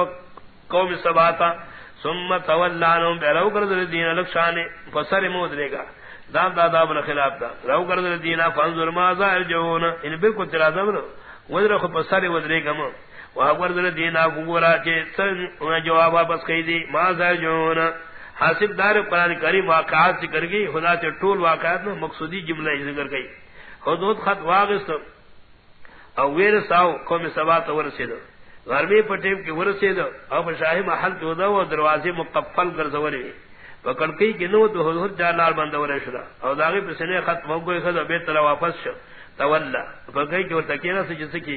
قوم سباتا ثم تولانم تولانهم برو کرد دین لکشان فسر مودرے گا دام دادا بن خلاف دا رو کرد دین، فانظر ما ظاہر جون ان یعنی بالکل ترا زمن ودر خو فسر ودرے گا مو. وہ کرد دین گورا چے سن جواب واپس کہی دی. ما ظاہر جون حاسب دار قرآن کریم واقعات ذکر گئی خدا سے ٹول واقعات میں مقصودی جملہ ذکر گئی حدود خط واغست او ویر ساو قوم سبا تو ورسید غربی پٹیم کی ورسید او شاہی محل تو دا و دروازے مقفل کر زوری پکڑ کئی نو تو حدود جان لال بند ور شدا او داغی پسنے خط وگو خدا بیت تلا واپس شو تولا پکئی کہ تکینا سے جس کی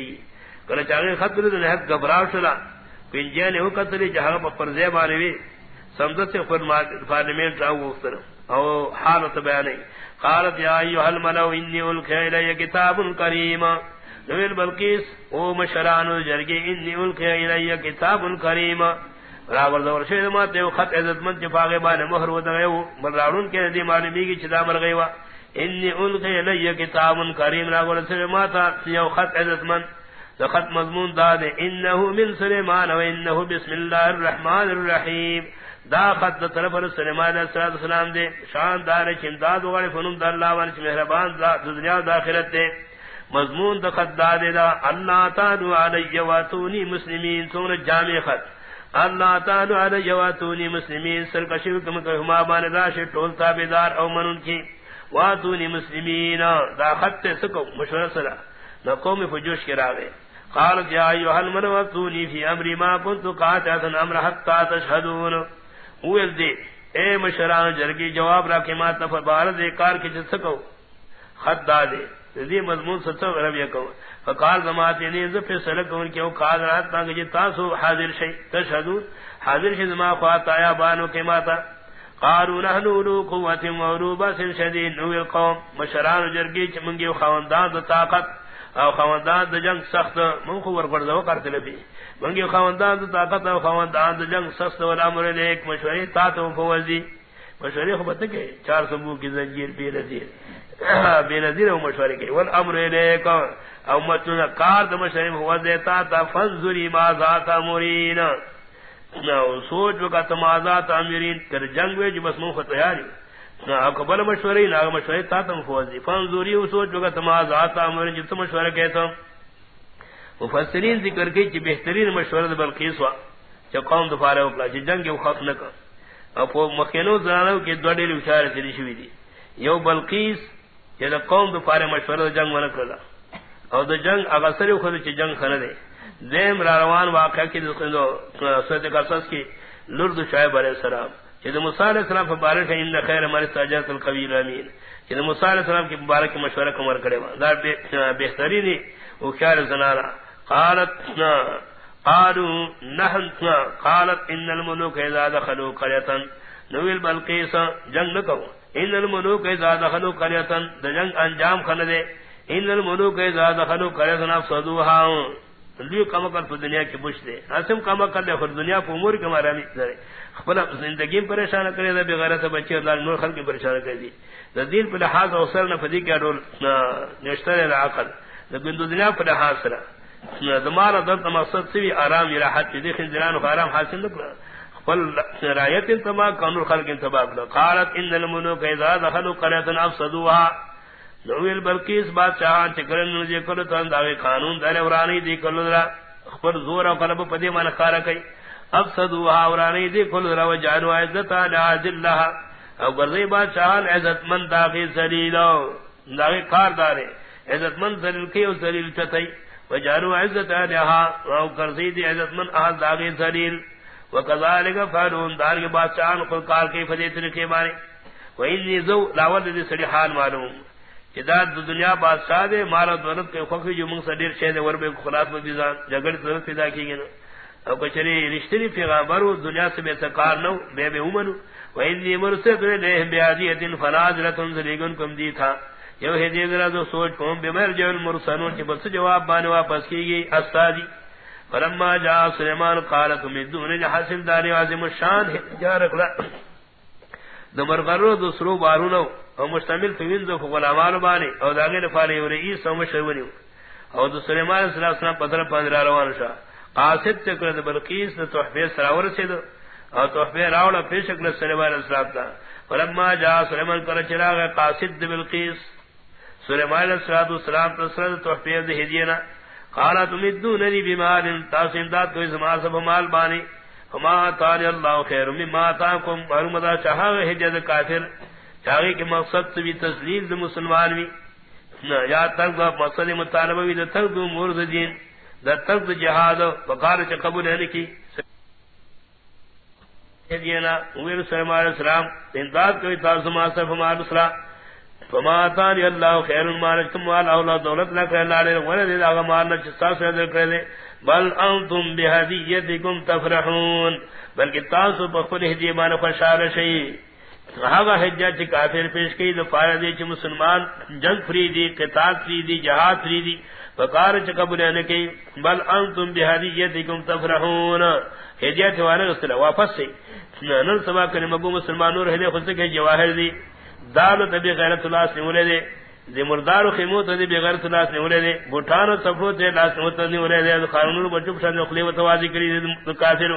کر چاغی خط نے حق گھبراہ شلا پنجے نے او قتل جہاں پر زے ماروی سمدت سے پارلیمنٹ او وختر او حالت بیانی قالت یا ایوہ الملو انی الکھے الی کتاب کریم نویل بلکیس او مشران جرگی انی الکھے الی کتاب کریم راور دور شید مات دیو خط عزت مند جفاغی بانے محر و دغیو بل راڑون کے دی معلومی کی چدا مر مرغیوا انی الکھے الی کتاب کریم راور شید مات دیو خط عزت مند. خط مضمون داد انہو من سلیمان و انہو بسم اللہ الرحمن الرحیم. دا خط دا طرف سلیمان علیہ السلام دے. شان دار چمداد وغیر فنم دا اللہ وانچ مہربان دا دنیا داخرت دے. مضمون دا خط دا دے دا اللہ تعالو علی واتونی مسلمین سون جامع خط. اللہ تعالو علی واتونی مسلمین سرکشو کم کہما بان راش ٹول تابدار او منن کی. واتونی مسلمین دا خط تے سکو مشورہ سرا. نا قوم فجوش کے راگے قالت یا ایوہ المنو افتونی فی امری ما کنتو قاتعتا امر حتی تشہدون. ویل دی، اے مشران، جرگی جواب را کے مات نفر بار دے، کار کے جس سکو خط دا دے، دی مضمون ستو رب یکو فقال زماتی نے زف سلک ان کے قال رات مانگ جی تاسو حاضر شئی تشہدون حاضر شئی زما خوات آیا بانو کے ماتا۔ قالوا نحن لو قوة وولو بس شدید، نوی القوم مشران جرگی چمنگی خواندان دا طاقت۔ او خواندان دا جنگ سخت من خو ورپر دو کرتے لبی منگی خواندان دا طاقت او خواندان دا جنگ سخت ول امر والامر لیک مشوری تا تو فوزی مشوری خو بتا کہ چار سبو کی زنجیر، بی نظیر. بی نظیر او مشوری کی والامر لیک او متنا کار دا مشوری ہوا دیتا تا فنزوری ما ذات امورین نو سوچ وکا تمازات امورین کر جنگ وی جو بس من خو تیاری اکبر مشوری نا مشوری تا تم فوزی. فنزوری او سوچ وکا تمازات امورین جب جی، تم مشوری کہتا ہوں مفسرین ذکر کی کہ بہترین مشورہ بلقیس وا چ قوم دفارہ وکلا چ جنگ او خف نہ کر اپو مخینو زنانو کے دوڑے اشارے سے شوی دی. یو بلقیس کہ قوم دفارہ مشورہ جنگ ورا کلا او د جنگ اغسر خود چ جنگ خنہ دے. دیم را روان واقعہ کی دو سورۃ قصص کی لرد شعیب علیہ السلام. کہ موسی علیہ السلام مبارک ان خیر ہمارے ساجات القوی الامین کہ موسی علیہ السلام کی مبارک مشورہ کمر کرے دا بہترین او خیر زنانہ۔ قالت نا قالوا نحن قالت، ان الملوك اذا دخلوا قريه نويل بلقيس جنگ نکو ان الملوك اذا دخلوا قريه جنگ انجام خن دے۔ ان الملوك اذا دخلوا قريه نفسدوها لیو کم کر دنیا کی بوش دے۔ اسم کم کر دے دنیا کو امور کے مارا نہیں دے۔ خپل زندگی پریشان کرے دے بغیر سے بچے نور خلق کی پریشان کر دی دین پر لحاظ اوصل نہ فدی کے ڈول نشتر العقل لیکن دنیا پر لحاظ سرا دمار در مقصد سے آرام، راحت دی خندران و آرام حاصل نہ قل رایت انتبا قانون خلق انتبا قالت ان الملوک اذا دخلوا قرية افسدوها. نویل بلکیس بادشاہ چکرن نجی کلو تن داوی قانون دار ورانی دی کلو درا خبر زور و قلب پدی من خارا کئی افسدوها ورانی دی کلو درا و جانو عزتا لعاز اللہ او گرزی بادشاہان عزت من داغی زلیلو داغی کار دارے عزت من زلیل کی و زلیل چتی. و جانو عزتا لہا. او گرزی دی عزت من احد داغی زلیل وکذالک فعلون دار کے بادشاہان خود کار کی فدیت رکھے مارے و انی زو لاول دی سڑی حال معلوم. چدا دنیا بادشاہ دے مارا دولت کے خوفی جو منگ سدیر شہد وربے خلاص میں بیزان جگڑ ضرورت پیدا کی گئی او کچری رشتری پیغامبر دنیا سے بے سکار نو، بے بے امن و انی مرسد لیہم بیادیت فنازلتن زلیگن کم دی تھا یو ہے دیگر دو سوچ کوم بے مر جو المرسنون چی بس جواب بانے واپس کی گئی، استادی. فلما جا سلیمان قالت امیدون حاصل داری عظیم الشان ہے جارک لہ دمر غرو دو سرو بارونو، او مشتمل فوین دو غلامان بانے، او داغے نفالی و رئیس او مشرونیو او دو سلیمان صلی اللہ علیہ وسلم پتر پاندرہ روان شا قاسد چکر دو بلقیس دو تحفیر سراور سے دو او تحفیر راولا پیشکل سلیمان صلی اللہ علیہ وسلم فلما جا سلیمان کر چراغ قاسد دو بلقیس۔ سلیمان صلی اللہ علیہ وسلم تصرد تحفیر دو حدینا قالت امیدوننی بیمال تاسم داد کوئی زمان سب مال بانی۔ فما تانی اللہ خیر مما تاکم حرمتا چاہا حجد کافر۔ چاہی کے مقصد بھی تسلیل دو مسلمان بھی۔ یا ترک دو مقصد مطالبہ بھی دو ترک دو مورد دین۔ دا ترک دو جہاد وقال چا قبول ہے لکی دینا ویر سلام علیہ السلام انداد کوئی تاسم آصف فما السلام فما تانی اللہ خیر مالکم والا اولا دولت لکر اللہ علیہ ولد آغا مالنا چستا سے حضر ذکر دے. بل انتم بهدیتکم تفرحون، بلکہ تاسو بخل ہدیہ مان خوشحال شئی ہاگا حجت چی کافر پیش کی دو فائدہ دی چی مسلمان، جنگ فری دی قتال فری دی جہاد فری دی فقار چی قبول ہے کی بل انتم بهدیتکم تفرحون. ہدیت وانا رسول واپس سے نن سبا کرے مبو مسلمان نور ہدیہ خود سے جواہر دی دال تبی غیرت اللہ سے مولے دے دی مردار خیمو تے بغیر تلاس نے ولے دے، بوٹان صفو تے لاس نو تے ولے دے قانون بچو شان خلی و توازی کری دے کافر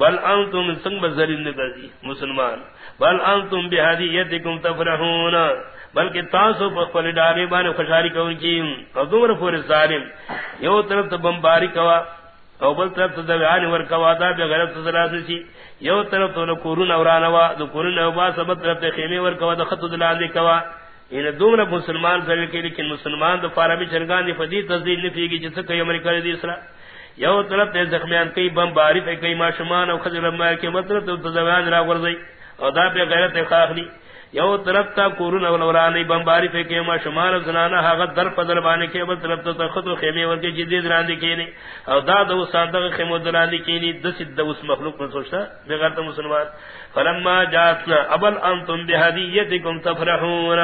بل انتم سنگ بزرین نے کردی مسلمان۔ بل انتم بہدیتکم تفرحون۔ بلکہ تاسو پر ڈالے بانے خوشاری کون کی او دور پور ظالم، یو طرف تے بمباری کوا او بل طرف تے دیوان ور کوا دا بغیر تلاس سی یو طرف تو کورن اورانوا دو کورن او با سب طرف تے خیمے ور کوا دا خط دلاندے کوا ان یعنی دومره مسلمان ذل کې لیکن مسلمان د فارمی چرګان دی فدی تصدیق نه پیږي چې څه کوي امریکا دی اسرا یو طرف ته زخمیان کوي، بمباری ته کوي ماشومان او خضر ما کې مطلب ته ځوان را ورځي او دا به غیرت خاخلی یو طرف تا کورن او ورانی بمباری ته کوي ماشومان زنانه هغه در په در باندې کې، بل طرف ته خود خیمه ورکه جدي دران دي کېني او دا د وساده خیمه دران دي کېني د سید د اوس مخلوق په سوچتا بغیر ته مسلمان. فلما جاتنا، ابل انتم بهدیتکم تفرحون.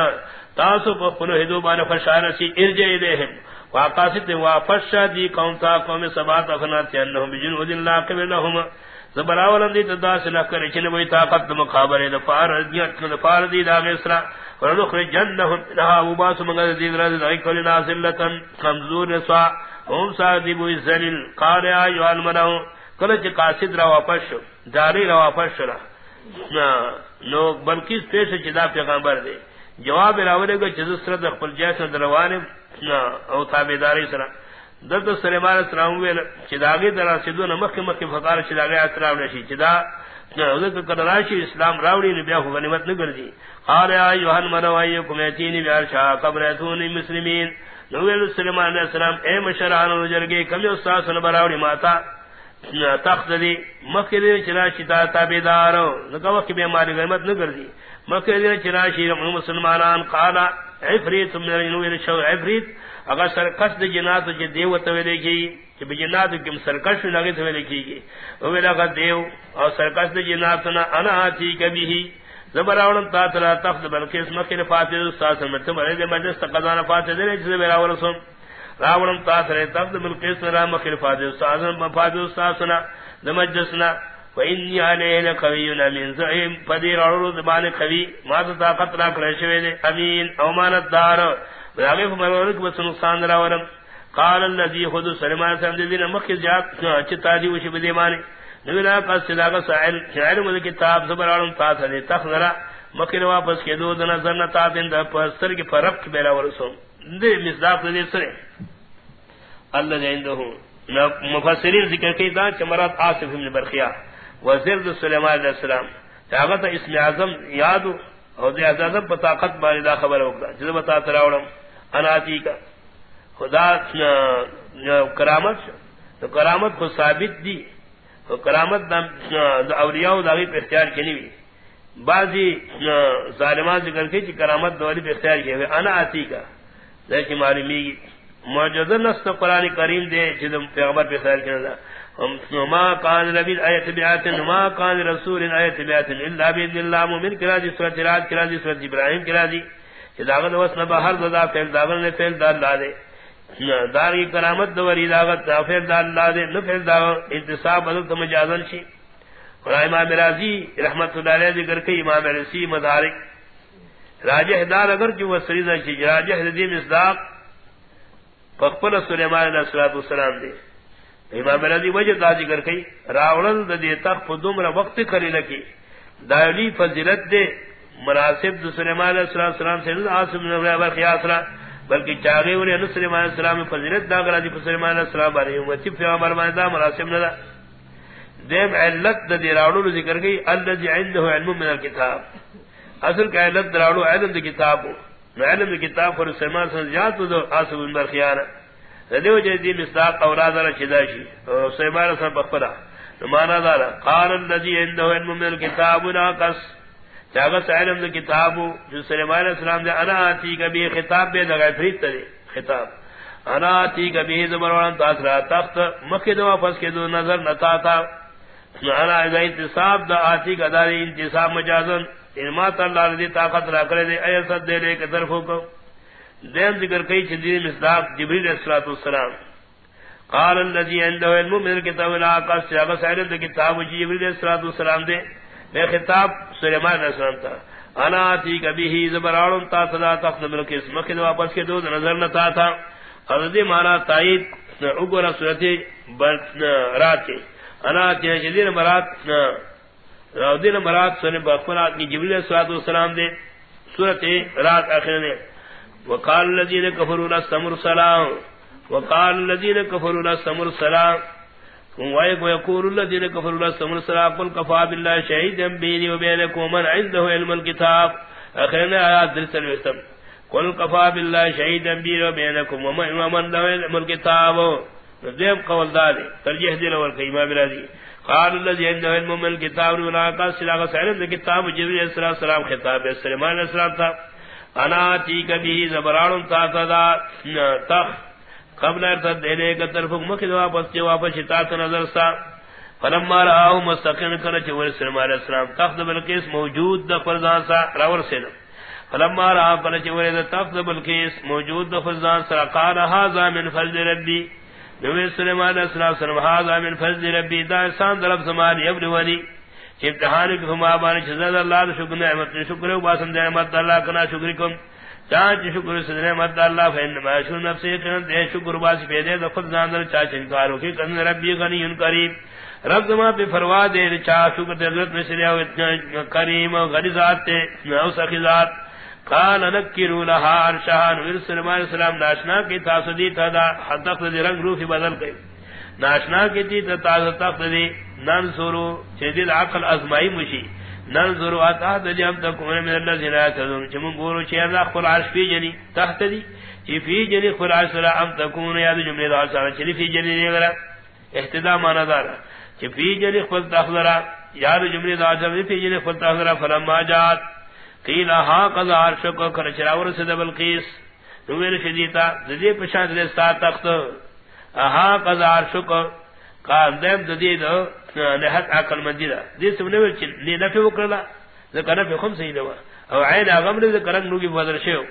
تاسو په خپل هدو باندې خوشاله شي ارجه الیهم. واقاصد واپس دی قوم تا قوم سبات افنات یعنی انهم بجنود الله قبلهم. زبراولن دی تدا سلا کرے چنے وہی طاقت مقابلے دفار دیت دفار دی دا مصرا ورخر جنهم لها وباس من دی درا دی کل نازلتن کمزور نسوا هم سادی بو ذلیل قال یا ایوال منو کل چ قاصد را واپس جاری را واپس شرا نو بلکہ پیش چدا پیغمبر دے۔ جواب راولے گا چیز سرد اخبر جیسا دروان او تابداری سرا۔ دلتا سلیمان السلام ویل چداغی در آسیدون مخی مخی فقار چداغی اسلام نشی چدا ذکر کرناشی اسلام راوڑی نبیا خو غنیمت نگر دی قال یا ایوہن منو ایوکم ایتینی بیارشا قبر ایتونی مسلمین نویل سلیمان علیہ السلام، اے مشران رجرگی کمی استاذ سنبا راوڑی ماتا تخت دی مخی دی چنا شتا تابدارو نکا وقت بے مالی غنیمت نگر دی مکہ چراشی مسلمانان قالا عفریت من الانویر شو عفریت. اگر سرکس دی جنات جی دیو تو تولی کی کہ بجنات کم سرکس نگی تولی کی گی۔ اوی لگا دیو اور سرکس دی جناتنا انا آتی کبھی ہی۔ زبراؤن تاتلا تخت بلکس مکہ فاتح استاذ مرتب رہے دے مجلس تقضان فاتح دے جسے براورسم راولم تاثر تخت، بلکہ بالقسط را مخل فاضل استاذن فاضل استاذنا دمجسنا فإني علينا قوي أمين۔ زعيم فدير عرض زبان قوي ما تطاقت را کرشوه دي أمين او مانت دار۔ ويغيف مرورك بس نقصان راولم قال الذي خذ سلمان سمد دين مخي جات چتا دی وشي بدي ماني نبینا قد صداق سائل شعر مد کتاب زبر عالم تاثر تخت را مخي واپس کے دو دن نظر نتا دن دا پستر کی فرق کی بیلا ورسوم دے مصداق دے سرے اللہ جائیں مفسرین ذکر کی دا چمرات آصف ابن برخیہ وزیر دا سلیمان علیہ السلام. چاہتا اسم عظم یادو اور دے عظم پا بانی دا خبر ہوگا. جز بتا تراؤڑم اناتی کا۔ خدا کرامت تو کرامت کو ثابت دی۔ تو کرامت دا اولیاء دا غیب اختیار کی نہیں بعضی ظالمان ذکر کی چی کرامت دا غیب اختیار کی انا آتی کا۔ لیکن معلومی گی۔ موجود نست قرآن کریم دے جدم پیغمبر پہ خیر کرنا ما کان نبی ایت بیات ما کان رسول ایت بیات الا باذن الله مومن کرا دی سورۃ رات کرا دی سورۃ ابراہیم کرا دی داغت وس بہر ددا فعل داغل نے فعل دار لا دے۔ دار کی کرامت دوری داغت دا فعل دار لا دے نہ فعل دا انتصاب بدل تو مجازن شی۔ اور امام راضی رحمتہ اللہ علیہ ذکر کہ امام رسی مدارک۔ راجہ دار اگر جو وسریدہ چی راجہ دی مصداق فقبل سلیمان علیہ الصلوۃ والسلام دے۔ امام رضی وجہ دا ذکر کئی راولن دا دے تخ پدوم را وقت کری لکی۔ دایلی فضیلت دے۔ مناسب دا سلیمان علیہ السلام سے نزا آسم نبی عبر خیاس را بلکہ چاگے انہیں انہا سلیمان علیہ السلام فضیلت دا گرا دی سلیمان علیہ السلام بارے امتی فی عمر مانے دا مناسب ندا دیم علت دا دے راولو ذکر کئی اللذی عندہو علم من الكتاب. اصل کا علت دا راولو علم دا کتاب نو علم دا کتاب پر سلیمان علیہ السلام جات دا آسم نبی خیانا دیو جے دی مصداق اوراد را چداشی سیمار سن بخبرا نمانا دارا قال الذي عنده علم من الكتاب ناقص. چاگس علم دا کتابو، جو سلیمان السلام دے، انا آتی کبھی خطاب بے دگا فرید تدے خطاب۔ انا آتی کبھی زبروان تاثرہ تخت مخی دو واپس کے دو نظر نتا تھا انا اذا انتصاب دا آتی کا داری انتصاب مجازن۔ انمات اللہ رضی طاقت را کرے دے ایسا دے لے کے طرف حکم دین ذکر کئی چندی مصداق جبریل علیہ الصلوۃ والسلام۔ قال الذي عنده علم من الكتاب لا قص يا بسائر الكتاب جبريل علیہ الصلوۃ والسلام دے۔ میں خطاب سلیمان علیہ السلام تھا۔ انا تی کبھی ہی زبرالم تا صدا تقدم کے اسم کے واپس کے دو نظر نہ تھا۔ تھا حضرت مانا تائید اگر صورت رات کے انا تی جدیر مرات راودین مرات سنے بخبرات کی جبریل علیہ الصلوۃ والسلام دے۔ سورت رات اخر نے۔ وقال الذين كفروا لا سمر سلام وقال الذين كفروا لا سمر سلام ويقول الذين كفروا لا سمر سلام قل كفى بالله شهيدا بيني وبينكم من عنده علم الكتاب. اخرنا آيات درس الوسم قل كفى بالله شهيدا بيني وبينكم ومن عنده علم الكتاب. ذيب قول ذلك ترجيح دي لول كيما بلادي قال الذي عنده علم من الكتاب ولا سلاغ سعلم الكتاب جبريل عليه السلام خطاب سليمان السلام تھا انا تی کبھی زبران تا تدا تخ قبل ارتد دینے کا طرف مکد واپس چی واپس شتا نظر سا. فلما رآہو مستقین کرنا چی ورس سلم علیہ السلام. تخت بلکیس موجود دا فرزان سا راور سینا فلما رآہو کرنا چی ورس تخت بلکیس موجود دا فرزان سا. قال حازا من فضل ربی. نوی سلم علیہ السلام حازا من فضل ربی. دا انسان درب زمان یبن ولی. امتحان کی ہم آبان شزد اللہ دا شکر نعمت، شکر و باسم نعمت، اللہ کنا شکر کم چانچ شکر سد نعمت اللہ فینما شکر نفسی کنن دے شکر باسی پیدے دا خود زاندر چاچ انکارو کی کنن ربی غنی ان قریب۔ رب زمان پہ فروا دے چا شکر دے، حضرت مصری او کریم و غنی ذات تے او سخی ذات۔ قال نکرو لها عرشان ورسل مال السلام ناشنا کی تاسدی تا دا حد تخت دی رنگ روحی بدل گئی ناشنا کی تی تا تاسد دی ننظرو چیدل عقل ازمائی مشی۔ ننظرو اتا دجام تکون من اللہ زنا تذون چمون گورو چی اللہ خل عرش فی جنی تحت دی چی فی جنی خل عرش سرا ام تکون یاد جملی دار سارا. چلی فی جنی دیگرا احتدا مانا دارا. چی فی جنی خل تخذرا یاد جملی دار سارا. فی جنی خل تخذرا فلما جات. قیل ہا قضا عرشکو کرچراور سد بلقیس نویر شدیتا. زدی پشان دلستا تخت. ہا قضا عرشکو قال دیم ددید نہت عقل مندی دا. دی سم نے وچ نی نفع وکلا ذکر نفع خم سید وا او عین غمر ذکر نو کی بدر شو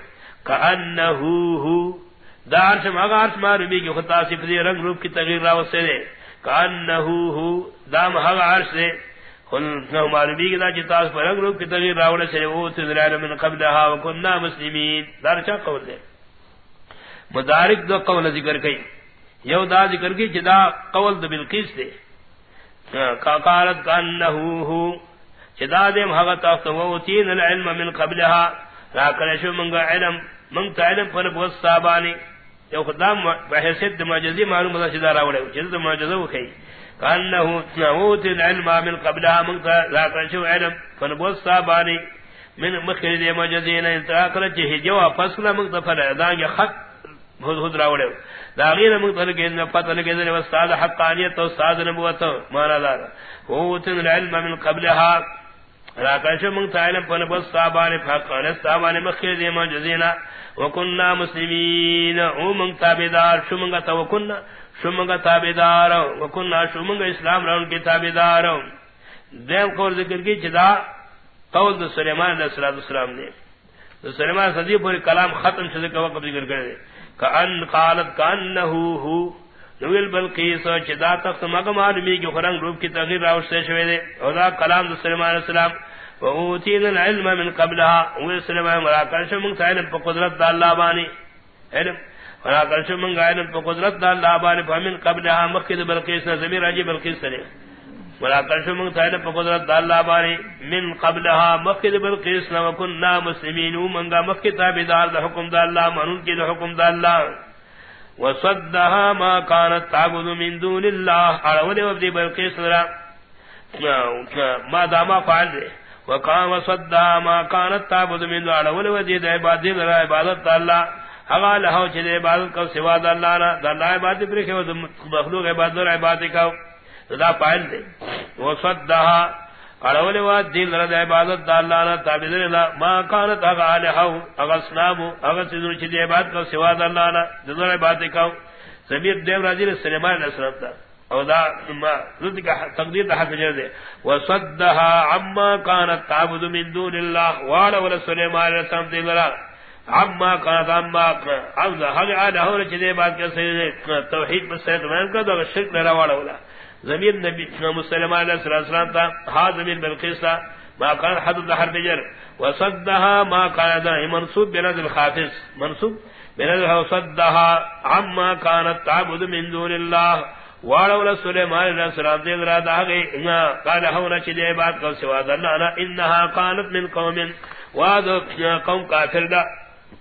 کانه هو. دار سے مغا عرش معلومی کی خطا صفتی رنگ روپ کی تغییر راوت سے دے کانہو ہو دام حق عرش سے خلنہو معلومی کی دا جتاس پر رنگ روپ کی تغییر راوت سے وہ تدرائن من قبلہا وکننا مسلمین. دار چا قول دے مدارک دو قول ذکر کئی یو دا ذکر کی جدا قول دو بالقیس دے قالت کانہو ہو. چدا العلم من منگا علم. علم پر بہت یو خدام بحیثیت معلوم دا راوڑے کانہو العلم من قبلها علم پر بہت من مخیر دے معجزین. انترا کرچی ہجوا پسکنا منگ تفر ادانگی خط خود خود راوڑے. دا غیر منگ تفر کہ پتہ لگے دے استاد حقانیت و استاد نبوت مانا دار دارا ہوت العلم من قبلها راکش من تعلم پن بس صابان فقان صابان مخیر دی معجزینا وکننا مسلمین. او من تابدار شمنگا تا وکننا شمنگا تابدار وکننا شمنگا اسلام رون کی تابدار دیم قول ذکر کی چدا قول سلیمان علیہ السلام نے. سلیمان صدیق پوری کلام ختم شدہ کا وقت ذکر کرے کان قالت کانہو ہو. نویل بلقیس چدا تخت مقام آدمی کی خرنگ روپ کی تغییر راوش سے شوئے دے. اور دا کلام دا سلیمان علیہ السلام. ووتينا العلم من قبلها وسلم مراكش من سائل بقدرت الله باني علم مراكش من غائل بقدرت الله باني فمن قبلها مخد بلقيس زمير اجي بلقيس سنه مراكش من سائل بقدرت الله باني من قبلها مخد بلقيس وكنا مسلمين ومن مخد تابدار حكم الله منون کی حكم الله. وصدها ما كانت تعبد من دون الله. على ولي وفدي بلقيس ما داما فعل ده. وقام صدا ما كانت تعبد من دون اول وجد عبادت لا عبادت الله. حوا له چه عبادت کو سوا دا اللہ نہ اللہ عبادت پر کہ مخلوق عبادت اور عبادت کا صدا پائل دے. وہ صدا اول وجد دل رد عبادت دا اللہ نہ تعبد لا ما كانت حوا له اغسناب اغسن چه عبادت کو سوا دا اللہ نہ دل عبادت کا سبیر دیو راجی سلیمان علیہ السلام دا او دا رد کا تقدیر دا حق دے. وصدها عما كانت تعبد من دون الله وعلى ولا سليمان علیہ السلام دے لرا عما كانت عما عبد حق علی ہو چے بات کے سے توحید پر سے میں کا دا شرک لرا والا. ولا زمین نبی مسلمان علیہ السلام تا، ہا زمین بالقیس ما كان حد الحرب جر. وصدها ما كان منصوب بنذ الخافز منصوب بنذ وصدها عما كانت تعبد من دون الله وارول سلیمان علیہ السلام دے گرا دا گئی قال ہونا چلے بات کو سوا اللہ انها قالت من قوم واد قوم کافر دا.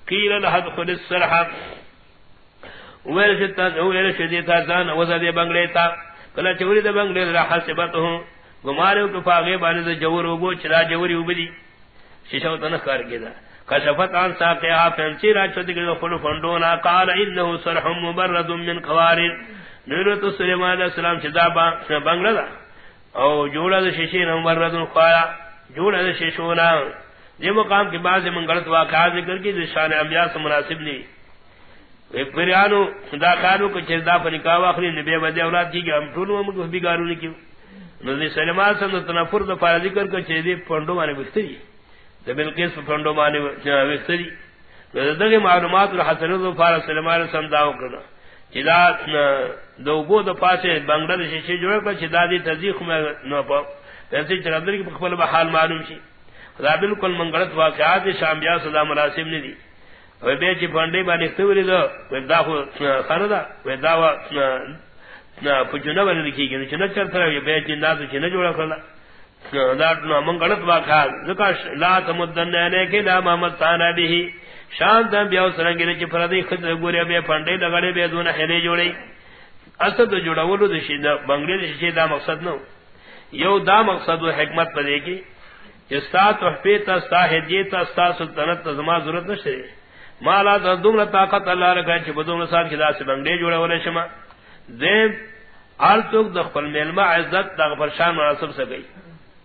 قیل لحد خد السرح. ویل شتا ویل شدیتا زان وزد بنگلے تا. کلا چوری دا بنگلے را حسبتو گمارے کو فاغے بانے دا جور وبو چلا جوری وبدی شیشو تن کار گدا کشفت عن ساقیا فنسی را چودی گلو فلو فندونا قال انه سرح مبرد من قوارن نورت سلیمان علیہ السلام چدا بنگلہ دا او جوڑا دا شیشی نمبر ردن خوایا جوڑا دا شیشونا دی مقام کی بعض منگلت واقعات ذکر کی شان انبیاء سے مناسب نہیں پریانو دا کانو کو چردا پر نکاح اخری نبی بدی اولاد کی ہم ٹولو ہم کو بگارو نہیں کیوں نبی سلیمان سے تنفر دا پر ذکر کو چیدی پنڈو مانے بختری دا بلقیس پنڈو مانے بختری دا معلومات حسن دا فارس سلیمان سے داو کرنا چدا دو بو دو پاسے بنگلہ دے شیشے جوڑ کر چدا دی تذیخ میں نو پا پیسے چرندر کی بخبل بحال معلوم شی خدا بالکل منگلت واقعات شام بیا صدا مناسب نہیں دی اور بے چی پانڈے خو و گی بے چی ناسو کرلا دا واقعات ذکر لا تمدن لا محمد تانا بھی شان دم بیاو نے چ گوریا بے پنڈے لگڑے بے دون ہلے جوڑی اسد دشی دا بنگلے دشی دا مقصد نو یو دا مقصد و، حکمت پدے کی جستا تحفی تا ستا ہدیے سلطنت تا زما ضرورت نشتے مالا تا دومنا طاقت اللہ رکھا چھ بدون ساتھ کی دا سے بنگلے جوڑا ولا شما دیم آل توک دخپل میلما عزت دا غفر شان مناسب سکئی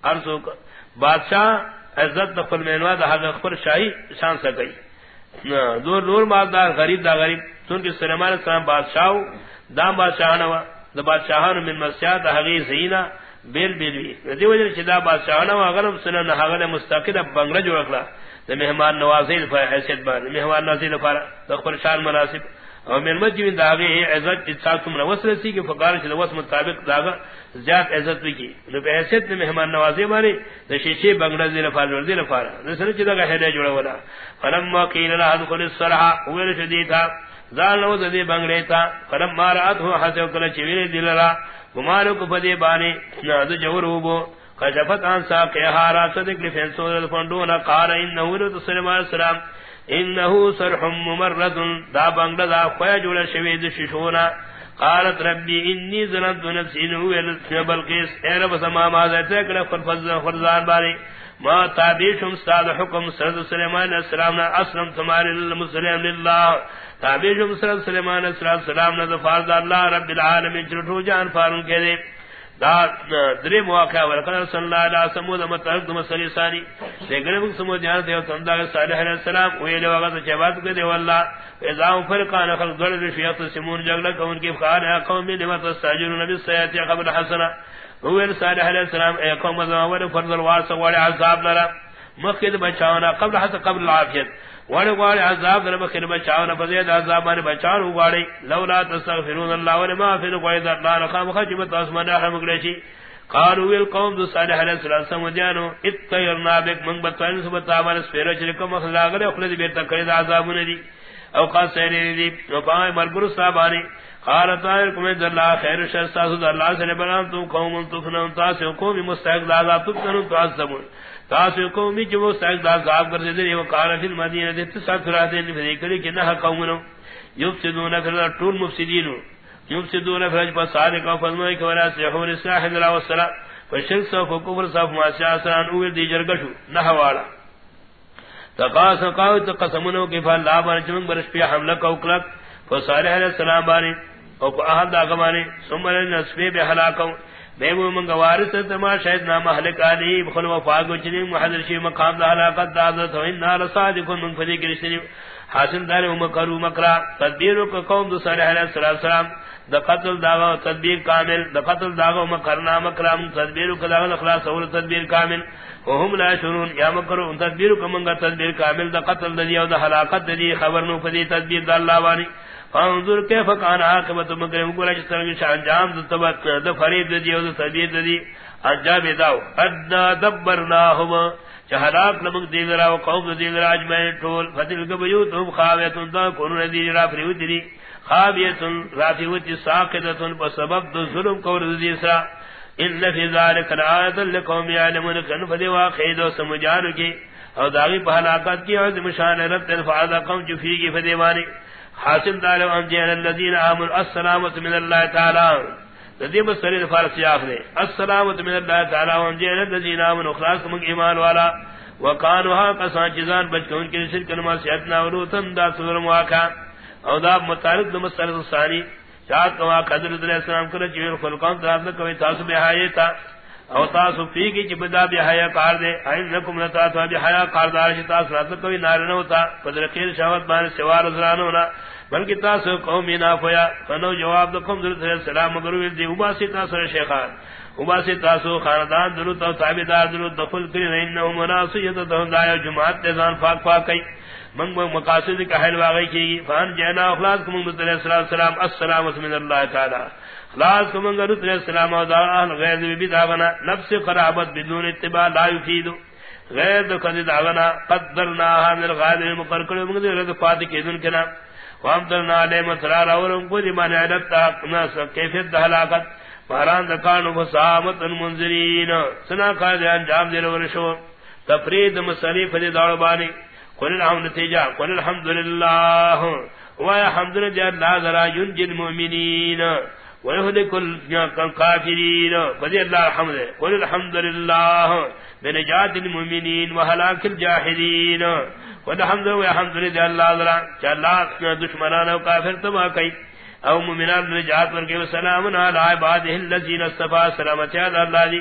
ارسوک بادشاہ عزت دخپل میلما دا حق غفر شاہی شان سکئی دور نور مالدار غریب دا غریب. سن کے سلیمان السلام بادشاہ دام بادشاہ نوا دا بادشاہان من مسیح دا حقی زینا بیل بیل بی دی وجہ چھ دا بادشاہ نوا غرب سنن حقل مستقل بنگلہ جو رکھلا دا مہمان نوازی دفاع حیثیت بان مہمان نوازی دفاع دا شان مناسب. اور من مجی من داغی عزت اتساق تم روس رسی کی فقار چھ روس مطابق داغا زیاد عزت بھی کی نو پہ حیثیت نے مہمان نوازی مانی دا شیشی بنگڑا زیر فال ورزیر فارا نسل چھ داگا حیدے جوڑا ولا فلما قیل لها دخل الصلحا اویل شدی تھا زال نو زدی بنگڑے تھا فلما رات ہو حسو کل چویل دلرا گمارو کو فدی بانی نادو جوروبو کشفت آن ساقیہا راسدک لفین سورت فندونا قال انہو رت سلمان السلام انه سرح ممرد، دا بنگلا دا خویا جوڑا شوید ششونا، قالت ربی انی ظلمت نفسی نوی بلقیس، اے رب سما ماذا تکل فرزان باری، ما تابیشم استاد حکم سرد سلیمان علیہ السلام اسلم تمہاری المسلم للہ، تابیشم سرد سلیمان علیہ السلام نا دفارد اللہ رب العالمین چلٹو جان فارن کے دے درے مواقع ورکل صلی اللہ علیہ سمود متحق دم ثانی لیکن ابن سمود جانت ہے تندہ صالح علیہ السلام ویلے وقت چبات کے دے واللہ ازام فرقان خلق گرد رفیت سمون جگلک ان کی فقار ہے قومی لمت استاجر نبی سیاتی قبل حسنہ ویل صالح علیہ السلام اے قوم ازام فرض الوارس وارے عذاب لرا مخید بچاونا، قبل حسن قبل العافیت. وڑے گواڑے عذاب در بخیر بچاو نہ بزید عذاب نے بچاو گواڑے لولا تستغفرون اللہ و ما فی القوی ذا لا رقم خجبت اسمان رحم گلیچی قالوا القوم ذو صالح علیہ السلام جانو اتیرنا بک من بتن سبت عمل سپیر چرکم خلاغل اخلد بیت کرد عذاب ندی او قال سیری دی او پای مرگر صاحبانی قال طائركم ان الله خير شر استاذ الله سے بنام تو قوم تفنون تاس قوم مستحق عذاب تکن تعذبون تاس قوم جو مستحق عذاب کر دے وہ قال فی المدینہ دت ساترا دے نے کڑی کہ نہ قوم یفسدون فی الطول مفسدین یفسدون فی الفساد کا فرمائے کہ ولا سحور ساحل اللہ والسلام فشل سو کفر صف ما شاسان او دی جرگشو نہ والا تقاس قاوت قسمنو کہ فلا بار چمن برش پہ حملہ کو کلک فصالح علیہ السلام بانی او پا احد دا گمانی سمر نصفی بے حلاکو بے وہ منگا وارث تما شاید نام حلق آلی بخل وفاق و چنین محضر شی مقام دا حلاقت دا عزت. و انہا لصادقون من فدی کرشنی حاصل دار مکرو مکرا. تدبیرو کا قوم دو صالح علیہ السلام. دا قتل داغا تدبیر کامل. دا قتل داغا مکرنا مکرام تدبیرو کا داغا اخلاص اور تدبیر کامل. وهم لا شرون. یا مکرو تدبیرو کا منگا تدبیر کامل. دا قتل دا دی او دا حلاقت دا دی خبر نو فدی تدبیر دا اللہ وانی. فانظر کیف کان عاقبت مکرم کو رج سرگ شان جام دتبت د فرید دی او تدبیر دی انجام داو ادنا دبرناهم چہراک لمک دیگرا و قوم دیگرا اجمعین طول. فتل کبیوتهم خاویتن دا کنون دیگرا فریوت دی خاویتن رافیوت ساقدتن پا سبب دو ظلم کور دیسرا ان فی ذالک الآیت لقوم یعلمون کن فدی واقعی دو سمجانو کی او داغی پہلاکت کی اور مشان رب تنفعاد قوم جفی کی فدیوانی حاصل دار ان جن الذين امنوا السلامه من الله تعالى ذی مسری فارس یاف نے السلامه من الله تعالى ان جن الذين امنوا خلاص من ایمان والا. وقانوا قسان جزان بچ کون کے شرک کلمہ سیدنا ولوتن دا سور واقع او دا متعلق مسرت ثانی چاہت کما قدر علیہ السلام کرے جو خلقان ذات نے کوئی تاسو بے تا او تاسو فی کی جبدا بے حیا کار دے این لکم نتا تو بے حیا کار دار شتا سرات کوئی نارنہ ہوتا قدر خیر شاوت بان سوار زرانو نا، بلکہ تاسو قوم نہ ہویا فنو جواب دکم درود السلام مگر دی وباسی تاسو شیخان وباسی تاسو خاندان درود تو تابعدار درود دخل کری کرے انه مناسیت تو دایو جماعت دزان پاک پاک کئی۔ من مقاصد کا حل واقعی کی فان جنا اخلاص کو من صلی علیہ وسلم السلام من اللہ تعالی۔ اخلاص کو من رسول السلام و دار اہل غیر بھی داغنا نفس قرابت بدون اتباع لا يفيد غیر دو قد داغنا قدرناها من الغادر المقرر من رد فاتح کی دن کنا۔ وامدرنا علیہ مطرار اولم کو دی معنی عدتا ناس کیفیت دہلاکت مہران دکانو فسامت المنظرین سنا کار دی انجام دی ورشو۔ تفرید مسلیف دی داڑ بانی۔ قل الحمد نتیجہ قل الحمد للہ ویا حمد للہ جی ذرا ينجي المؤمنین۔ ويهلك الكافرين. فذي الله الحمد قل الحمد لله بنجات المؤمنين وهلاك الجاهلين. والحمد والحمد لله الله ذرا الله دشمنان کافر تباہ کئی او مومنان نجات ورکے و سلام علی عباده الذین اصطفى سلامتی اللہ دی۔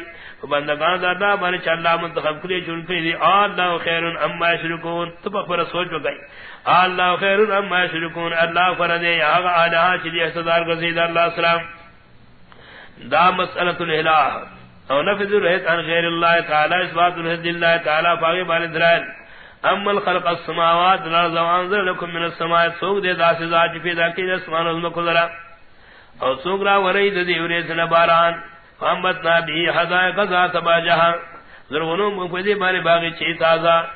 بندگان دا اللہ بانی چا اللہ منتخب کلی چون کلی دی۔ اللہ خیر اما یشرکون۔ تو پر سوچ بگئی اللہ خیر اما یشرکون۔ اللہ فردے یا آغا آلہا چلی احتدار گزید اللہ سلام دا مسئلت الہلہ او نفذ الہت عن غیر اللہ تعالی، اس بات الہد اللہ تعالی فاغی بانی درائل اما الخلق السماوات الارض وانزل لكم من السماء سوق دے داس ذات پیدا کی اسمان و زمین کو ذرا۔ اور سوق را ورید دی ورید باران فامت فامتنا بھی حدائق ذات باجہا ضروروں مفدی بارے باغی چی تازہ۔